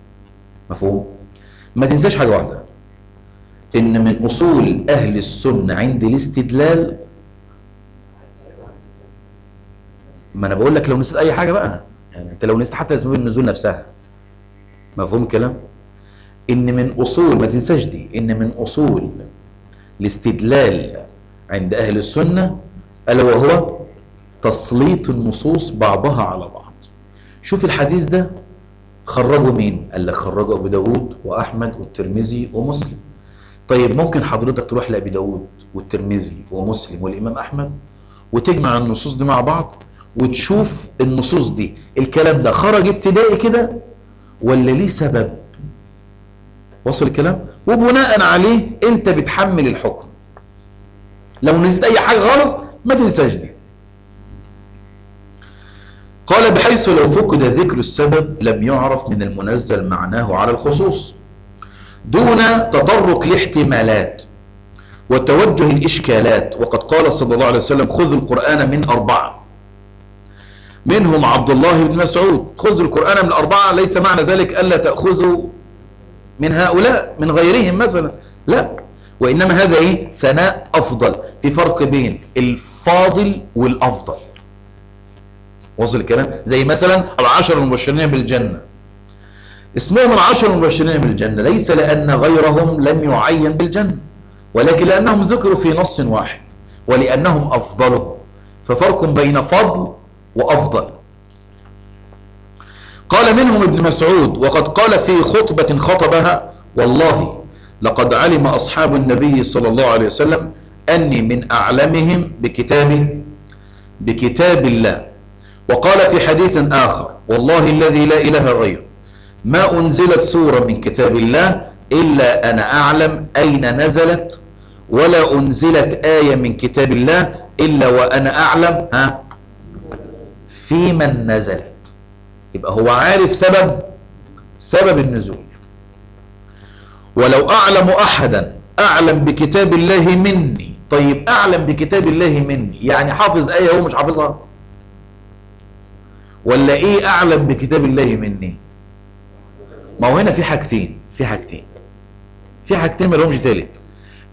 A: مفهوم؟ ما تنساش حاجة واحدة. إن من أصول أهل السنة عند الاستدلال ما أنا بقول لك لو نسيت أي حاجة بقى. يعني أنت لو نسيت حتى اسباب النزول نفسها. مفهوم الكلام؟ إن من أصول ما تنساش دي. إن من أصول الاستدلال عند أهل السنة ألا وهو تسليط النصوص بعضها على بعض. شوف الحديث ده خرجوا مين؟ قال لك خرجوا أبو داود وأحمد والترمذي ومسلم. طيب ممكن حضرتك تروح لأبي داود والترمذي ومسلم والإمام أحمد وتجمع النصوص دي مع بعض وتشوف النصوص دي. الكلام ده خرج ابتدائي كده ولا ليه سبب؟ وصل الكلام؟ وبناء عليه أنت بتحمل الحكم. لو نسيت أي حاجة خالص ما تنساش دي. قال بحيث لو فقد ذكر السبب لم يعرف من المنزل معناه على الخصوص. دون تطرق لاحتمالات وتوجه الإشكالات. وقد قال صلى الله عليه وسلم خذوا القرآن من أربعة. منهم عبد الله بن مسعود. خذوا القرآن من أربعة ليس معنى ذلك ألا تأخذوا من هؤلاء من غيرهم مثلا. لا وإنما هذا إيه؟ ثناء أفضل في فرق بين الفاضل والأفضل. وصل الكلام؟ زي مثلا العشر المبشرين بالجنة. اسمهم العشر المبشرين بالجنة ليس لأن غيرهم لم يعين بالجنة ولكن لأنهم ذكروا في نص واحد ولأنهم أفضلهم ففرق بين فضل وأفضل. قال منهم ابن مسعود وقد قال في خطبة خطبها والله لقد علم أصحاب النبي صلى الله عليه وسلم أني من أعلمهم بكتاب بكتاب الله. وقال في حديث آخر والله الذي لا إله غيره. ما أنزلت سورة من كتاب الله إلا أنا أعلم أين نزلت ولا أنزلت آية من كتاب الله إلا وأنا أعلم. ها؟ في من نزلت. يبقى هو عارف سبب سبب النزول. ولو أعلم أحدا أعلم بكتاب الله مني. طيب أعلم بكتاب الله مني. يعني حافظ آية هو مش حافظها؟ ولا إيه أعلم بكتاب الله مني؟ ما هو هنا في حاجتين في حاجتين. في حاجتين ما لهمش تالت.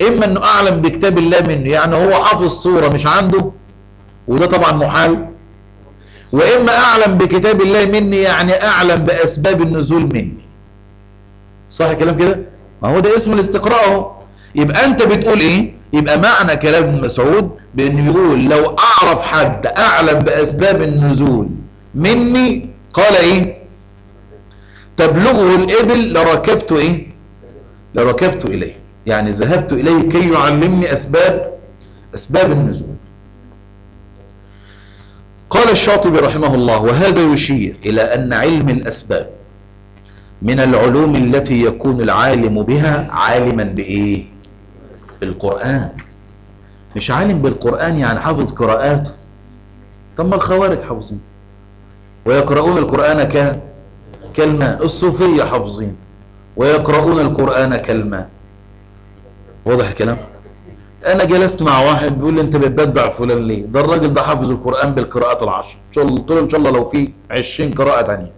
A: إما إنه أعلم بكتاب الله منه يعني هو حافظ صورة مش عنده وده طبعا محال. وإما أعلم بكتاب الله مني يعني أعلم بأسباب النزول مني. صح الكلام كده؟ ما هو ده اسمه الاستقراء أهو. يبقى أنت بتقول إيه؟ يبقى معنى كلام ابن مسعود بإنه يقول لو أعرف حد أعلم بأسباب النزول مني قال إيه؟ تبلغه الابل لركبت إيه؟ لركبت إليه. يعني ذهبت إليه كي يعلمني أسباب أسباب النزول. قال الشاطبي رحمه الله وهذا يشير إلى أن علم الأسباب من العلوم التي يكون العالم بها عالما بإيه؟ بالقرآن. مش عالم بالقرآن يعني حافظ قراءاته. طب ما الخوارج حافظين. ويقرؤون القرآن ك كالماء الصوفية حافظين ويقرؤون القرآن كالماء واضح الكلام؟ أنا جلست مع واحد بيقول لي أنت بتبدع فلان ليه؟ ده الراجل ده حافظ القرآن بالقراءات العشر. قلت له إن شاء الله لو في 20 قراءة ثانية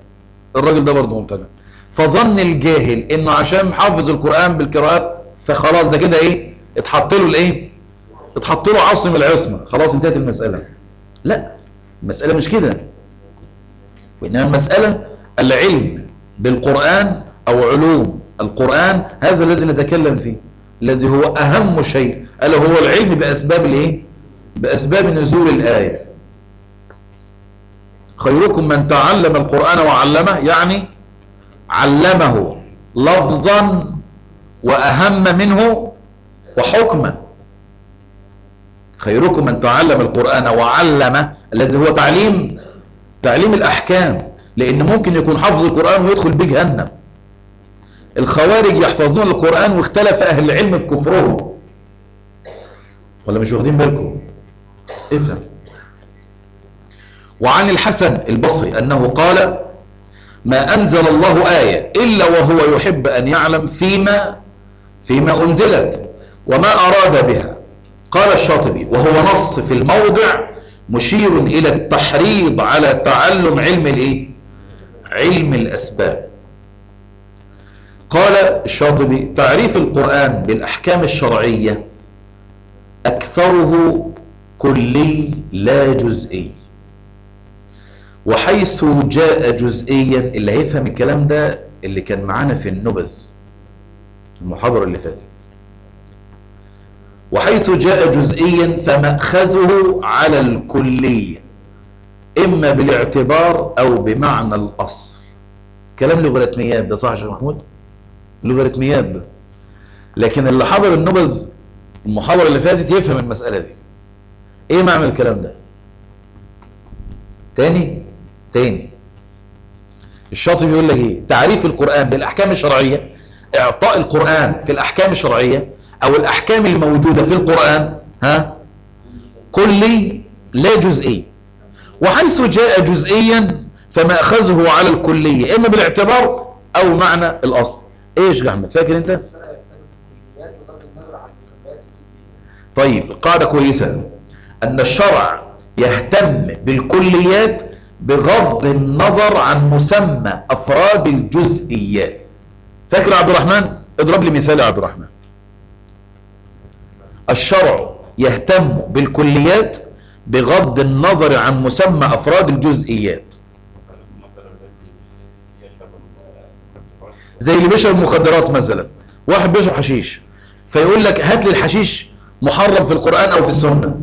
A: الراجل ده برضه مبتدع. فظن الجاهل إنه عشان حافظ القرآن بالقراءات فخلاص ده كده إيه؟ اتحط له الإيه؟ اتحط له عاصم العصمة. خلاص انتهت المسألة. لا المسألة مش كده. وإنما المسألة العلم بالقرآن أو علوم القرآن هذا الذي نتكلم فيه الذي هو أهم شيء. ألا هو العلم بأسباب الإيه؟ بأسباب نزول الآية. خيركم من تعلم القرآن وعلمه يعني علمه لفظا وأهم منه وحكما. خيركم من تعلم القرآن وعلمه الذي هو تعليم تعليم الأحكام. لأن ممكن يكون حافظ القرآن ويدخل بيه جهنم. الخوارج يحفظون القرآن واختلف أهل العلم في كفرهم. ولا مش واخدين بالكم؟ افهم. وعن الحسن البصري أنه قال ما أنزل الله آية إلا وهو يحب أن يعلم فيما فيما أنزلت وما أراد بها. قال الشاطبي وهو نص في الموضع مشير إلى التحريض على تعلم علم الإيه؟ علم الأسباب. قال الشاطبي تعريف القرآن بالأحكام الشرعية أكثره كلي لا جزئي. وحيث جاء جزئيا اللي هيفهم الكلام ده اللي كان معانا في النبذ المحاضرة اللي فاتت. وحيث جاء جزئيا فمأخذه على الكلية. إما بالاعتبار أو بمعنى الأصل كلام لوغاريتميات ده صح يا شيخ محمود؟ لوغاريتميات ده. لكن اللي حضر النبذ المحاضرة اللي فاتت يفهم المسألة دي. إيه معنى الكلام ده؟ تاني؟ تاني. الشاطبي بيقول لك إيه؟ تعريف القرآن بالأحكام الشرعية إعطاء القرآن في الأحكام الشرعية أو الأحكام الموجودة في القرآن ها؟ كلي لا جزئي. وحيث جاء جزئيا فما اخذه على الكلية إما بالاعتبار أو معنى الأصل. إيه يا أحمد فاكر أنت؟ طيب قاعدة كويسة. أن الشرع يهتم بالكليات بغض النظر عن مسمى أفراد الجزئيات. فاكر عبد الرحمن؟ اضرب لي مثال يا عبد الرحمن. الشرع يهتم بالكليات بغض النظر عن مسمى أفراد الجزئيات. زي اللي بيشرب مخدرات مثلا واحد بيشرب حشيش فيقول لك هات لي الحشيش محرم في القرآن أو في السنة.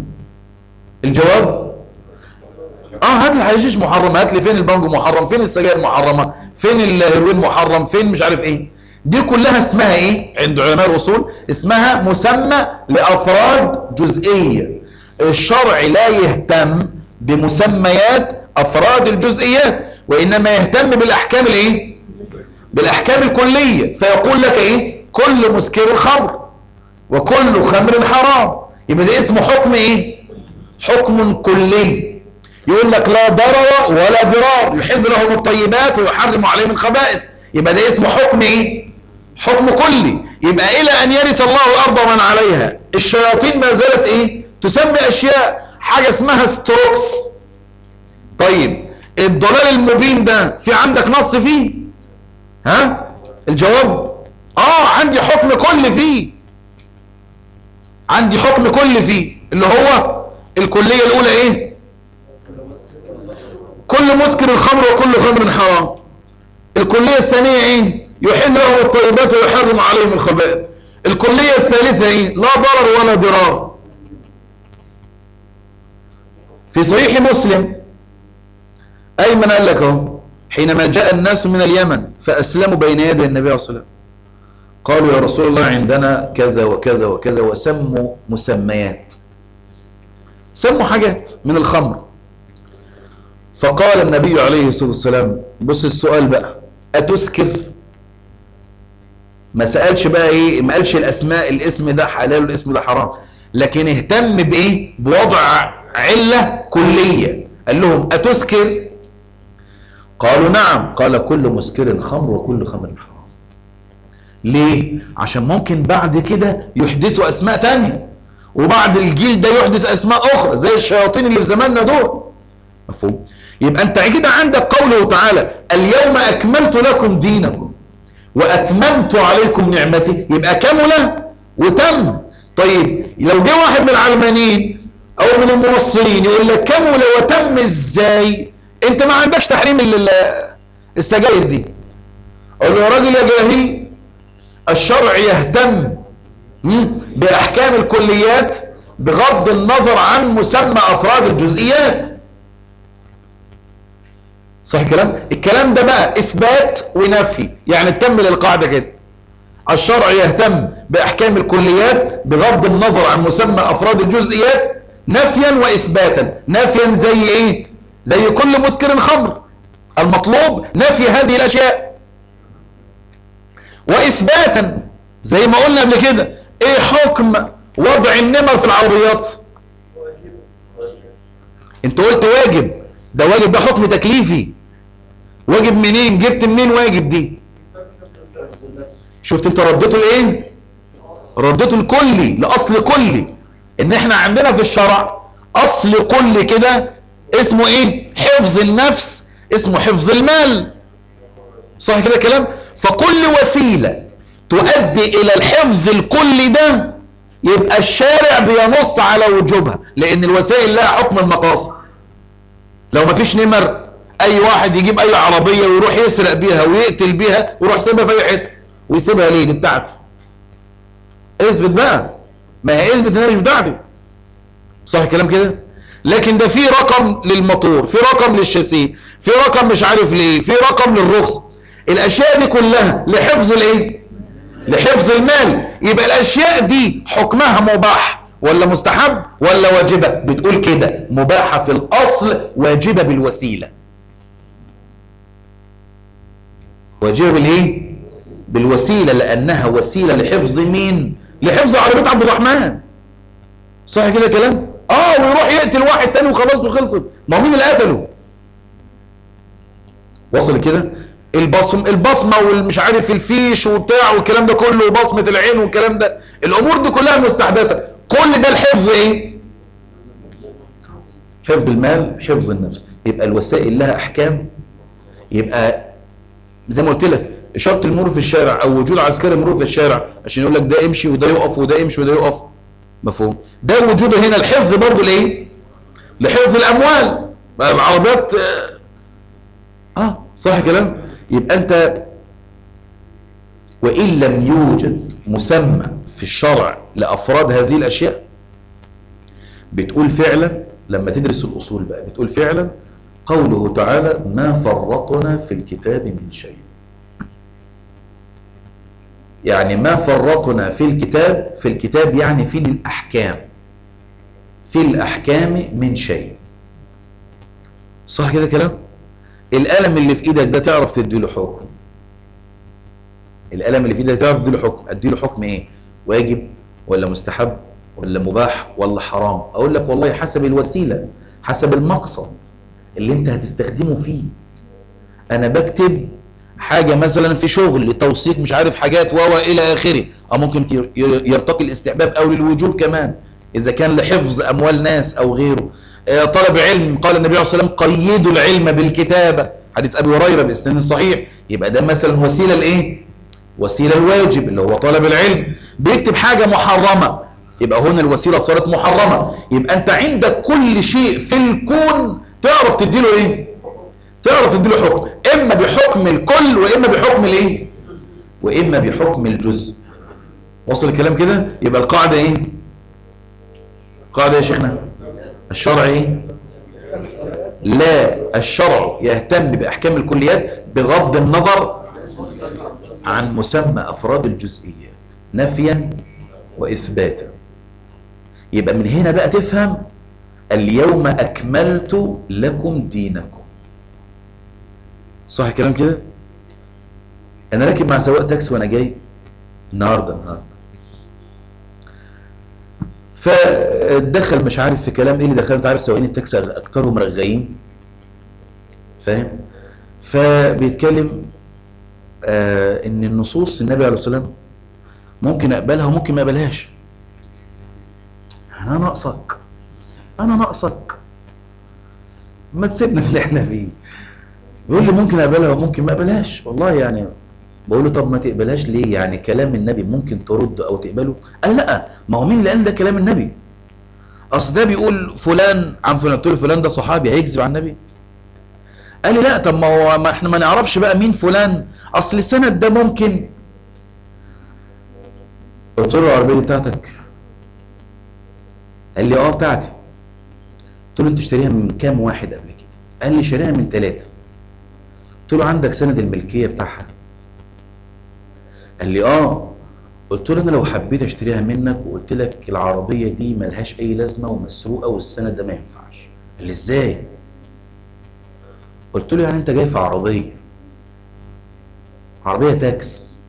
A: الجواب؟ آه هات لي الحشيش محرم هات لي فين البانجو محرم فين السجاير محرمة فين الهيروين محرم فين مش عارف إيه. دي كلها اسمها إيه؟ عند علماء الأصول اسمها مسمى لأفراد جزئية. الشرع لا يهتم بمسميات أفراد الجزئيات وإنما يهتم بالأحكام الإيه؟ بالأحكام الكلية. فيقول لك إيه؟ كل مسكر خمر وكل خمر حرام. يبقى ده اسمه حكم إيه؟ حكم كلي. يقول لك لا ضرر ولا ضرار. يحل لهم الطيبات ويحرم عليهم الخبائث. يبقى ده اسمه حكم إيه؟ حكم كلي. يبقى إلى أن يرث الله الأرض ومن عليها. الشياطين ما زالت إيه؟ تسمي أشياء حاجة اسمها ستروكس طيب الضلال المبين ده في عندك نص فيه؟ ها؟ الجواب؟ آه عندي حكم كل فيه. عندي حكم كل فيه. اللي هو الكلية الأولى إيه؟ كل مسكر الخمر وكل خمر حرام. الكلية الثانية إيه؟ يحل لهم الطيبات ويحرم عليهم الخبائث. الكلية الثالثة إيه؟ لا ضرر ولا ضرار. في صحيح مسلم. ايمن قال لك أهو؟ حينما جاء الناس من اليمن فأسلموا بين يدي النبي عليه الصلاه والسلام قالوا يا رسول الله عندنا كذا وكذا وكذا وسموا مسميات. سموا حاجات من الخمر. فقال النبي عليه الصلاة والسلام بص السؤال بقى أتسكر ما سألش بقى إيه؟ ما قالش الأسماء الاسم ده حلال والاسم ده حرام. لكن اهتم بإيه؟ بوضع علة كلية. قال لهم أتسكر قالوا نعم. قال كل مسكر خمر وكل خمر حرام. ليه؟ عشان ممكن بعد كده يحدثوا أسماء تانية. وبعد الجيل ده يحدث أسماء أخرى زي الشياطين اللي في زماننا دول. مفهوم؟ يبقى انت كده عندك قوله تعالى اليوم أكملت لكم دينكم وأتممت عليكم نعمتي. يبقى كمل وتم. طيب لو جه واحد من العلمانيين أو من الموصلين يقول لك كمل وتم إزاي؟ أنت ما عندكش تحريم ال- ال- السجاير دي. أقول له يا راجل يا جاهل الشرع يهتم بأحكام الكليات بغض النظر عن مسمى أفراد الجزئيات. صح الكلام؟ الكلام ده بقى إثبات ونفي يعني تكمل القاعده كده. الشرع يهتم بأحكام الكليات بغض النظر عن مسمى أفراد الجزئيات نفيا واثباتا. نفيا زي إيه؟ زي كل مسكر خمر المطلوب نفي هذه الأشياء. واثباتا زي ما قلنا قبل كده إيه حكم وضع النمر في العربيات؟ أنت قلت واجب. ده واجب ده حكم تكليفي. واجب منين؟ جبت منين واجب دي؟ شفت انت ردته لايه ردته الكلي لأصل كلي. إن إحنا عندنا في الشرع أصل كلي كده اسمه إيه؟ حفظ النفس اسمه حفظ المال. صح كده كلام فكل وسيلة تؤدي إلى الحفظ الكلي ده يبقى الشارع بينص على وجوبها لأن الوسائل لها حكم المقاصد. لو ما فيش نمر أي واحد يجيب أي عربية ويروح يسرق بيها ويقتل بيها ويروح سيبها في أي حتة. ويسيبها ليه؟ دي بتاعتي. اثبت بقى. ما هي اثبت انها مش بتاعتي. صح الكلام كده؟ لكن ده في رقم للموتور في رقم للشاسيه في رقم مش عارف ليه في رقم للرخصه الأشياء دي كلها لحفظ الإيه؟ لحفظ المال. يبقى الأشياء دي حكمها مباح ولا مستحب ولا واجبة؟ بتقول كده. مباحة في الأصل واجبة بالوسيلة. واجبة بالإيه؟ بالوسيلة لأنها وسيلة لحفظ مين؟ لحفظ عربية عبد الرحمن صح كده كلام؟ آه ويروح يقتل واحد تاني وخلاص وخلصت ما هو مين اللي قتله؟ وصل كده؟ البصم البصمة والمش عارف الفيش وبتاع والكلام ده كله وبصمة العين والكلام ده الأمور دي كلها مستحدثة كل ده الحفظ إيه حفظ المال حفظ النفس يبقى الوسائل لها أحكام يبقى زي ما قلت لك اشاره المرور في الشارع أو وجود عسكري مرور في الشارع عشان يقول لك ده امشي وده يقف وده يمشي وده يقف. مفهوم؟ ده وجوده هنا الحفظ برضه لإيه؟ لحفظ الأموال. بقى العربيات آه, آه صح كلام؟ يبقى أنت وإن لم يوجد مسمى في الشرع لأفراد هذه الأشياء بتقول فعلا لما تدرس الأصول بقى بتقول فعلا قوله تعالى ما فرطنا في الكتاب من شيء يعني ما فرطنا في الكتاب في الكتاب يعني في الأحكام. في الأحكام من شيء. صح كده كلام؟ القلم اللي في إيدك ده تعرف تديله حكم. القلم اللي في إيدك تعرف تديله حكم. اديله حكم إيه؟ واجب ولا مستحب ولا مباح ولا حرام؟ أقول لك والله حسب الوسيلة حسب المقصد اللي أنت هتستخدمه فيه. أنا بكتب حاجة مثلا في شغل توثيق مش عارف حاجات و إلى آخره. أو ممكن يرتقي الاستحباب أو للوجوب كمان. إذا كان لحفظ أموال ناس أو غيره. آه، طلب علم قال النبي عليه الصلاه والسلام قيدوا العلم بالكتابة. حديث أبي هريرة بإسناد صحيح. يبقى ده مثلا وسيلة لإيه؟ وسيلة الواجب اللي هو طلب العلم. بيكتب حاجة محرمة. يبقى هنا الوسيلة صارت محرمة. يبقى أنت عندك كل شيء في الكون تعرف تديله إيه؟ تعرف تديله حكم. إما بحكم الكل وإما بحكم الإيه؟ وإما بحكم الجزء. وصل الكلام كده؟ يبقى القاعدة إيه؟ قاعدة يا شيخنا. الشرع إيه؟ لا الشرع يهتم بأحكام الكليات بغض النظر عن مسمى أفراد الجزئيات نفيا وإثباتا. يبقى من هنا بقى تفهم اليوم أكملت لكم دينكم. صح الكلام كده؟ أنا راكب مع سواق تاكسي وأنا جاي النهارده النهارده. فدخل مش عارف في كلام إيه اللي دخل انت عارف سواقين التاكسي اكترهم رغايين فاهم؟ فبيتكلم آه إن النصوص النبي عليه الصلاة والسلام ممكن أقبلها وممكن ما أقبلهاش. أنا ناقصك. أنا ناقصك. ما تسيبنا في اللي إحنا فيه. يقول لي ممكن اقبلها وممكن ما اقبلهاش والله يعني بقول له طب ما تقبلهاش ليه؟ يعني كلام النبي ممكن ترد أو تقبله؟ قال لا ما هو مين اللي قال ده كلام النبي؟ أصل ده بيقول فلان عن فلان. قلت له فلان ده صحابي هيكذب عن النبي؟ قال لي لا طب ما هو ما إحنا ما نعرفش بقى مين فلان. أصل السند ده ممكن. قلت له العربية بتاعتك؟ قال لي آه بتاعتي. قلت له أنت اشتريها من كام واحد قبل كده؟ قال لي شاريها من ثلاثة قلت له عندك سند الملكية بتاعها. قال لي آه. قلت له أنا لو حبيت أشتريها منك وقلت لك العربية دي ملهاش أي لازمة ومسروقة والسند ده ما ينفعش. قال لي إزاي؟ قلت له يعني أنت جاي في عربية. عربية تاكس.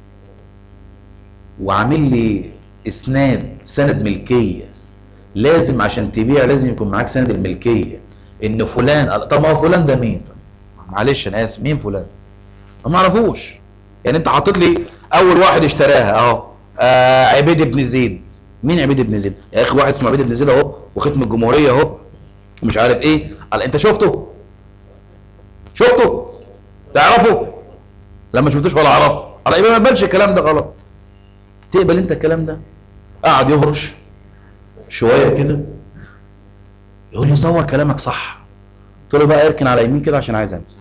A: وعامل لي إسناد سند ملكية. لازم عشان تبيع لازم يكون معاك سند الملكية. إن فلان طب ما هو فلان ده مين؟ معلش أنا اسف مين فلان؟ ما اعرفوش يعني انت حاطط لي اول واحد اشتراها اهو. آه عبيد بن زيد. مين عبيد بن زيد؟ يا أخي واحد اسمه عبيد بن زيد اهو وختم الجمهورية اهو. ومش عارف إيه. انت شفته؟ شفته؟ تعرفه؟ لما شفتوش ولا اعرفه. على يبقى ما يقبلش الكلام ده غلط. تقبل انت الكلام ده؟ قعد يهرش شوية كده. يقول لي صور كلامك صح. قلت له بقى اركن على يمين كده عشان عايز انزل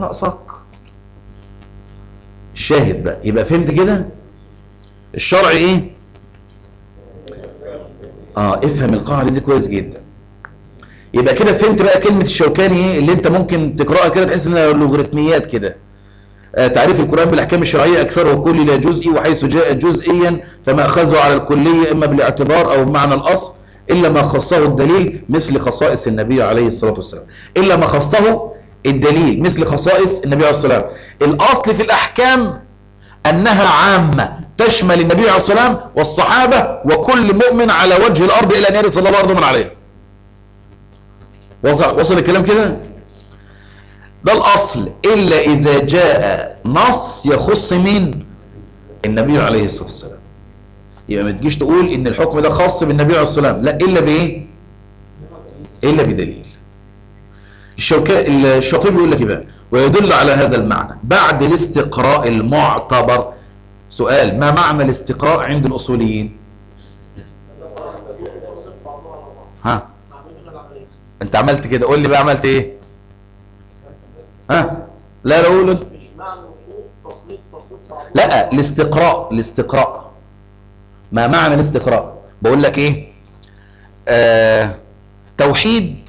A: ناقصك الشاهد بقى. يبقى فهمت كده؟ الشرع إيه؟ آه افهم القاعدة دي كويس جدا. يبقى كده فهمت بقى كلمة الشوكاني إيه؟ اللي أنت ممكن تقرأها كده تحس إنها لوغاريتميات كده. آه تعريف القرآن بالأحكام الشرعية اكثره كلي لا جزئي وحيث جاء جزئيا فما أخذه على الكليه إما بالاعتبار أو بمعنى الاصل إلا ما خصه الدليل مثل خصائص النبي عليه الصلاة والسلام. إلا ما خصه الدليل مثل خصائص النبي عليه الصلاة والسلام. الأصل في الأحكام أنها عامة تشمل النبي عليه الصلاة والسلام والصحابة وكل مؤمن على وجه الأرض إلى ان يرث الله الأرض من عليها. وصل وصل الكلام كده؟ ده الأصل. إلا إذا جاء نص يخص مين؟ النبي عليه الصلاة والسلام. يبقى ما تجيش تقول إن الحكم ده خاص بالنبي عليه الصلاة والسلام. لا إلا بإيه؟ إلا بدليل. الشوكاء الشاطبي يقول لك إيه بقى؟ ويدل على هذا المعنى. بعد الاستقراء المعتبر سؤال ما معنى الاستقراء عند الأصوليين؟ ها؟ أنت عملت كده قول لي بقى عملت إيه؟ ها؟ لا لا قول. لا الاستقراء الاستقراء. ما معنى الاستقراء؟ بقول لك إيه؟ آه توحيد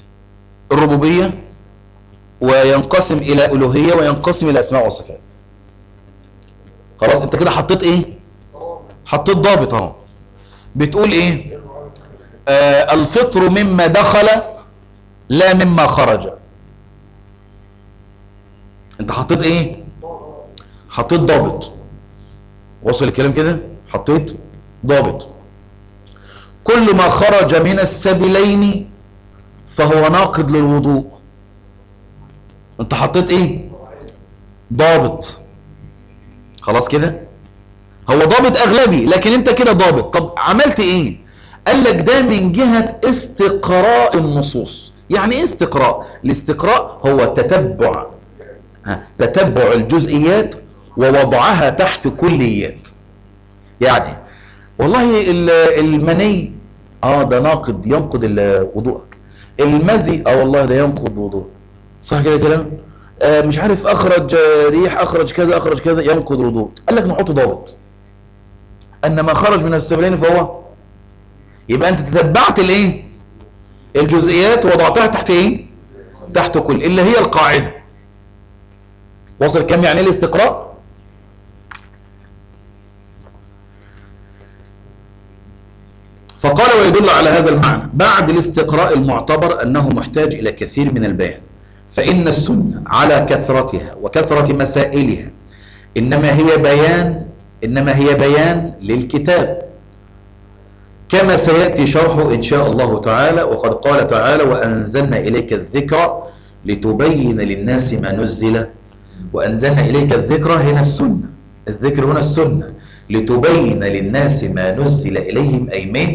A: الربوبية وينقسم إلى ألوهية وينقسم إلى أسماء وصفات. خلاص أنت كده حطيت إيه؟ حطيت ضابط أهو. بتقول إيه؟ آه الفطر مما دخل لا مما خرج. أنت حطيت إيه؟ حطيت ضابط. وصل الكلام كده؟ حطيت ضابط. كل ما خرج من السبيلين فهو ناقض للوضوء. انت حطيت إيه؟ ضابط. خلاص كده؟ هو ضابط اغلبي لكن انت كده ضابط. طب عملت إيه؟ قال لك ده من جهة استقراء النصوص. يعني إيه استقراء؟ الاستقراء هو تتبع. تتبع الجزئيات ووضعها تحت كليات. يعني والله ال- المني آه ده ناقض ينقض ال- وضوءك. المزي آه والله ده ينقض وضوءك. صح كده كلام آه مش عارف أخرج ريح أخرج كذا أخرج كذا ينقض الوضوء. قال لك نحط ضابط. أن ما خرج من السبيلين فهو؟ يبقى أنت تتبعت الايه الجزئيات ووضعتها تحت إيه؟ تحت كل اللي هي القاعدة. وصل كم يعني الاستقراء؟ فقال ويدل على هذا المعنى. بعد الاستقراء المعتبر أنه محتاج إلى كثير من البيان. فإن السنة على كثرتها وكثرة مسائلها إنما هي بيان إنما هي بيان للكتاب. كما سيأتي شرحه إن شاء الله تعالى وقد قال تعالى وأنزلنا إليك الذكر لتبين للناس ما نزل وأنزلنا إليك الذكر هنا السنة الذكر هنا السنة لتبين للناس ما نزل إليهم أي من؟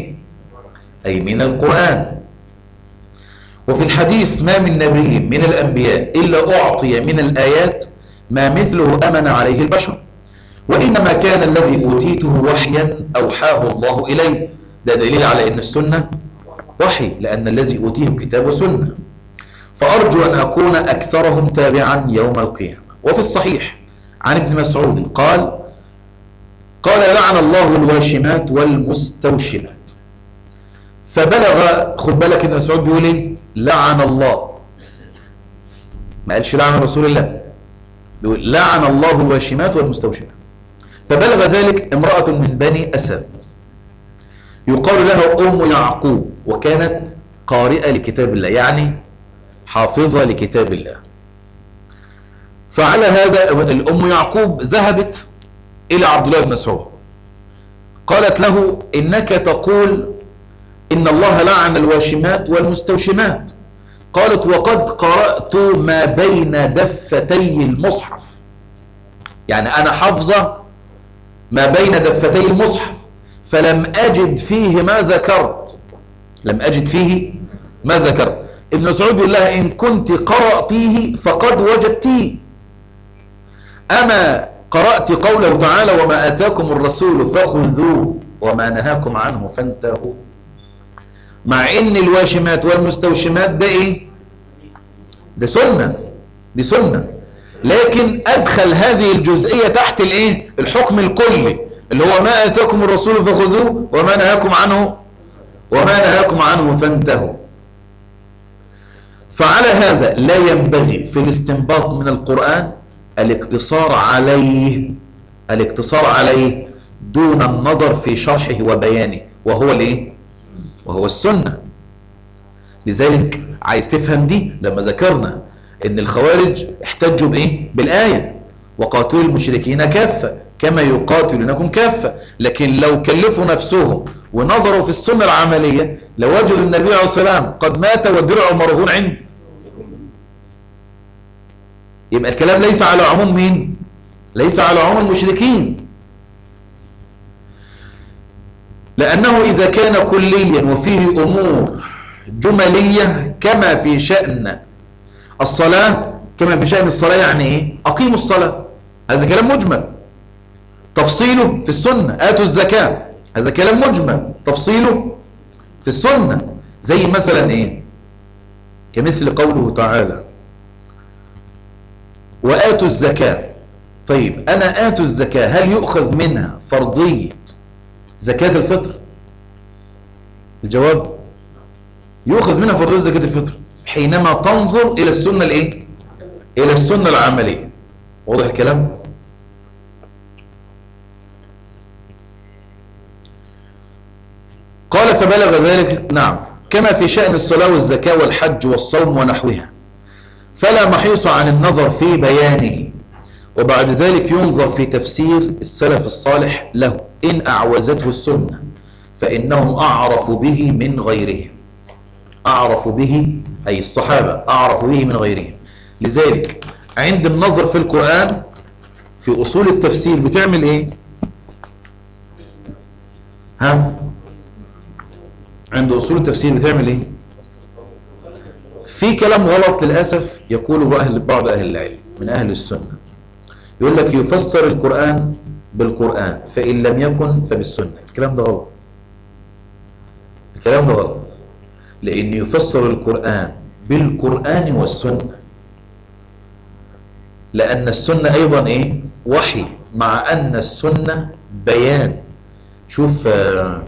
A: أي من القرآن. وفي الحديث ما من نبي من الأنبياء إلا أعطي من الآيات ما مثله أمن عليه البشر. وإنما كان الذي أوتيته وحيا أوحاه الله إليه. ده دليل على أن السنة وحي لأن الذي أوتيه كتاب وسنة فأرجو أن أكون أكثرهم تابعا يوم القيامة. وفي الصحيح عن ابن مسعود قال قال لعن الله الواشمات والمستوشمات. فبلغ خد بالك ابن مسعود بيقول إيه؟ لعن الله. ما قالش لعن رسول الله. بيقول لعن الله الواشمات والمستوشمات. فبلغ ذلك امرأة من بني أسد. يقال لها أم يعقوب وكانت قارئة لكتاب الله يعني حافظة لكتاب الله. فعلى هذا الأم يعقوب ذهبت إلى عبد الله بن مسعود. قالت له إنك تقول إن الله لعن الواشمات والمستوشمات. قالت وقد قرأت ما بين دفتي المصحف. يعني أنا حافظة ما بين دفتي المصحف فلم أجد فيه ما ذكرت. لم أجد فيه ما ذكرت. ابن مسعود يقول لها إن كنت قرأتيه فقد وجدتيه. أما قرأت قوله تعالى وما آتاكم الرسول فخذوه وما نهاكم عنه فانتهوا. مع إن الواشمات والمستوشمات ده إيه؟ ده سنة دي سنة. لكن أدخل هذه الجزئية تحت الإيه؟ الحكم الكلي اللي هو ما أتاكم الرسول فخذوه وما نهاكم عنه وما نهاكم عنه فانتهوا. فعلى هذا لا ينبغي في الاستنباط من القرآن الاقتصار عليه الاقتصار عليه دون النظر في شرحه وبيانه وهو الإيه؟ وهو السنة. لذلك عايز تفهم دي لما ذكرنا إن الخوارج احتجوا بإيه؟ بالآية. وقاتلوا المشركين كافة كما يقاتلونكم كافة. لكن لو كلفوا نفسهم ونظروا في السنة العملية لوجدوا النبي عليه الصلاه والسلام قد مات والدرع مرهون عنده. يبقى الكلام ليس على عموم مين؟ ليس على عموم المشركين. لأنه إذا كان كليا وفيه أمور جملية كما في شأن الصلاة كما في شأن الصلاة يعني إيه؟ أقيموا الصلاة. هذا كلام مجمل. تفصيله في السنة آتوا الزكاة. هذا كلام مجمل. تفصيله في السنة. زي مثلا إيه؟ كمثل قوله تعالى وآتوا الزكاة. طيب أنا آتوا الزكاة هل يؤخذ منها فرضية زكاة الفطر. الجواب يؤخذ منها فرضية زكاة الفطر حينما تنظر إلى السنة الإيه؟ إلى السنة العملية. واضح الكلام؟ قال فبلغ ذلك نعم كما في شأن الصلاة والزكاة والحج والصوم ونحوها. فلا محيص عن النظر في بيانه. وبعد ذلك ينظر في تفسير السلف الصالح له إن أعوزته السنة فإنهم أعرف به من غيرهم. أعرف به أي الصحابة أعرف به من غيرهم. لذلك عند النظر في القرآن في أصول التفسير بتعمل إيه؟ ها؟ عند أصول التفسير بتعمل إيه؟ في كلام غلط للأسف يقوله أهل بعض أهل العلم من أهل السنة. يقول لك يفسر القرآن بالقرآن فإن لم يكن فبالسنة. الكلام ده غلط. الكلام ده غلط. لأن يفسر القرآن بالقرآن والسنة. لأن السنة أيضا إيه؟ وحي مع أن السنة بيان. شوف آه،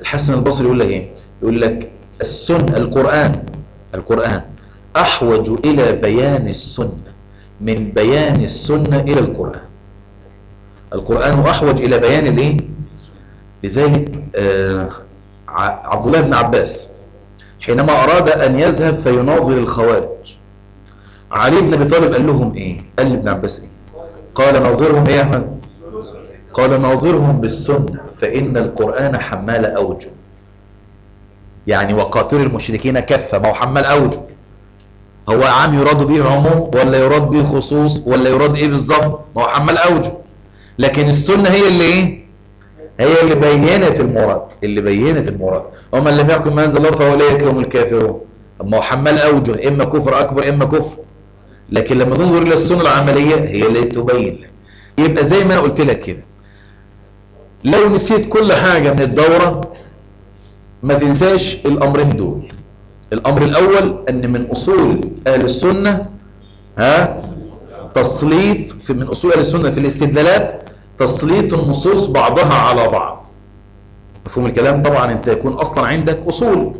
A: الحسن البصري يقول لك إيه؟ يقول لك السنة القرآن القرآن أحوج إلى بيان السنة. من بيان السنة إلى القرآن. القرآن أحوج إلى بيان الإيه لذلك آه عبد الله بن عباس حينما أراد أن يذهب فيناظر الخوارج علي بن أبي طالب قال لهم إيه؟ قال لابن عباس إيه؟ قال ناظرهم إيه يا أحمد؟ قال ناظرهم بالسنة فإن القرآن حمال أوجه يعني وقاتل المشركين كفة ما هو حمال أوجه هو عام يراد به عموم ولا يراد به خصوص ولا يراد إيه بالظبط؟ ما هو حمال أوجه. لكن السنة هي اللي إيه؟ هي اللي بينت المراد اللي بينت المراد. ومن لم يحكم ما أنزل الله فاولئك هم الكافرون. طب ما هو حمال أوجه إما كفر أكبر إما كفر. لكن لما تنظر إلى السنة العملية هي اللي تبين لك. يبقى زي ما أنا قلت لك كده. لو نسيت كل حاجة من الدورة ما تنساش الأمرين دول. الأمر الأول أن من أصول أهل السنة ها تسليط في من أصول أهل السنة في الاستدلالات تسليط النصوص بعضها على بعض. مفهوم الكلام؟ طبعا أنت يكون أصلا عندك أصول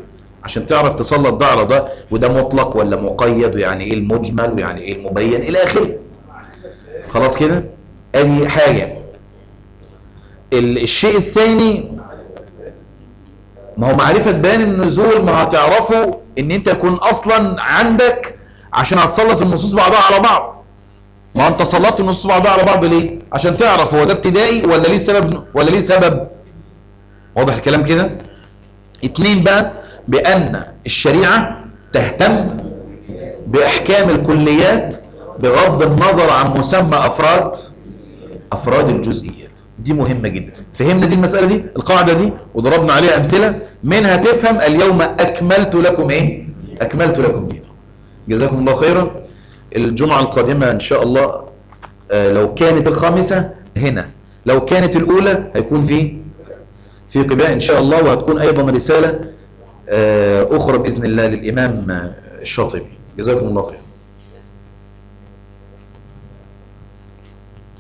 A: عشان تعرف تسلط ده على ده وده مطلق ولا مقيد ويعني إيه المجمل ويعني إيه المبين إلى آخره. خلاص كده؟ أدي حاجة. ال- الشيء الثاني ما هو معرفة بيان النزول ما هتعرفه إن أنت يكون أصلا عندك عشان هتسلط النصوص بعضها على بعض. ما أنت سلطت النصوص بعضها على بعض ليه؟ عشان تعرف هو ده ابتدائي ولا ليه سبب ولا ليه سبب. واضح الكلام كده؟ اتنين بقى بأن الشريعة تهتم بإحكام الكليات بغض النظر عن مسمى أفراد أفراد الجزئيات. دي مهمة جدا. فهمنا دي المسألة دي؟ القاعدة دي؟ وضربنا عليها أمثلة. منها تفهم اليوم أكملت لكم إيه؟ أكملت لكم دينكم جزاكم الله خيرا. الجمعة القادمة إن شاء الله آه، لو كانت الخامسة هنا. لو كانت الأولى هيكون في في قباء إن شاء الله وهتكون أيضا رسالة آه، أخرى بإذن الله للإمام آه، الشاطبي. جزاكم الله خير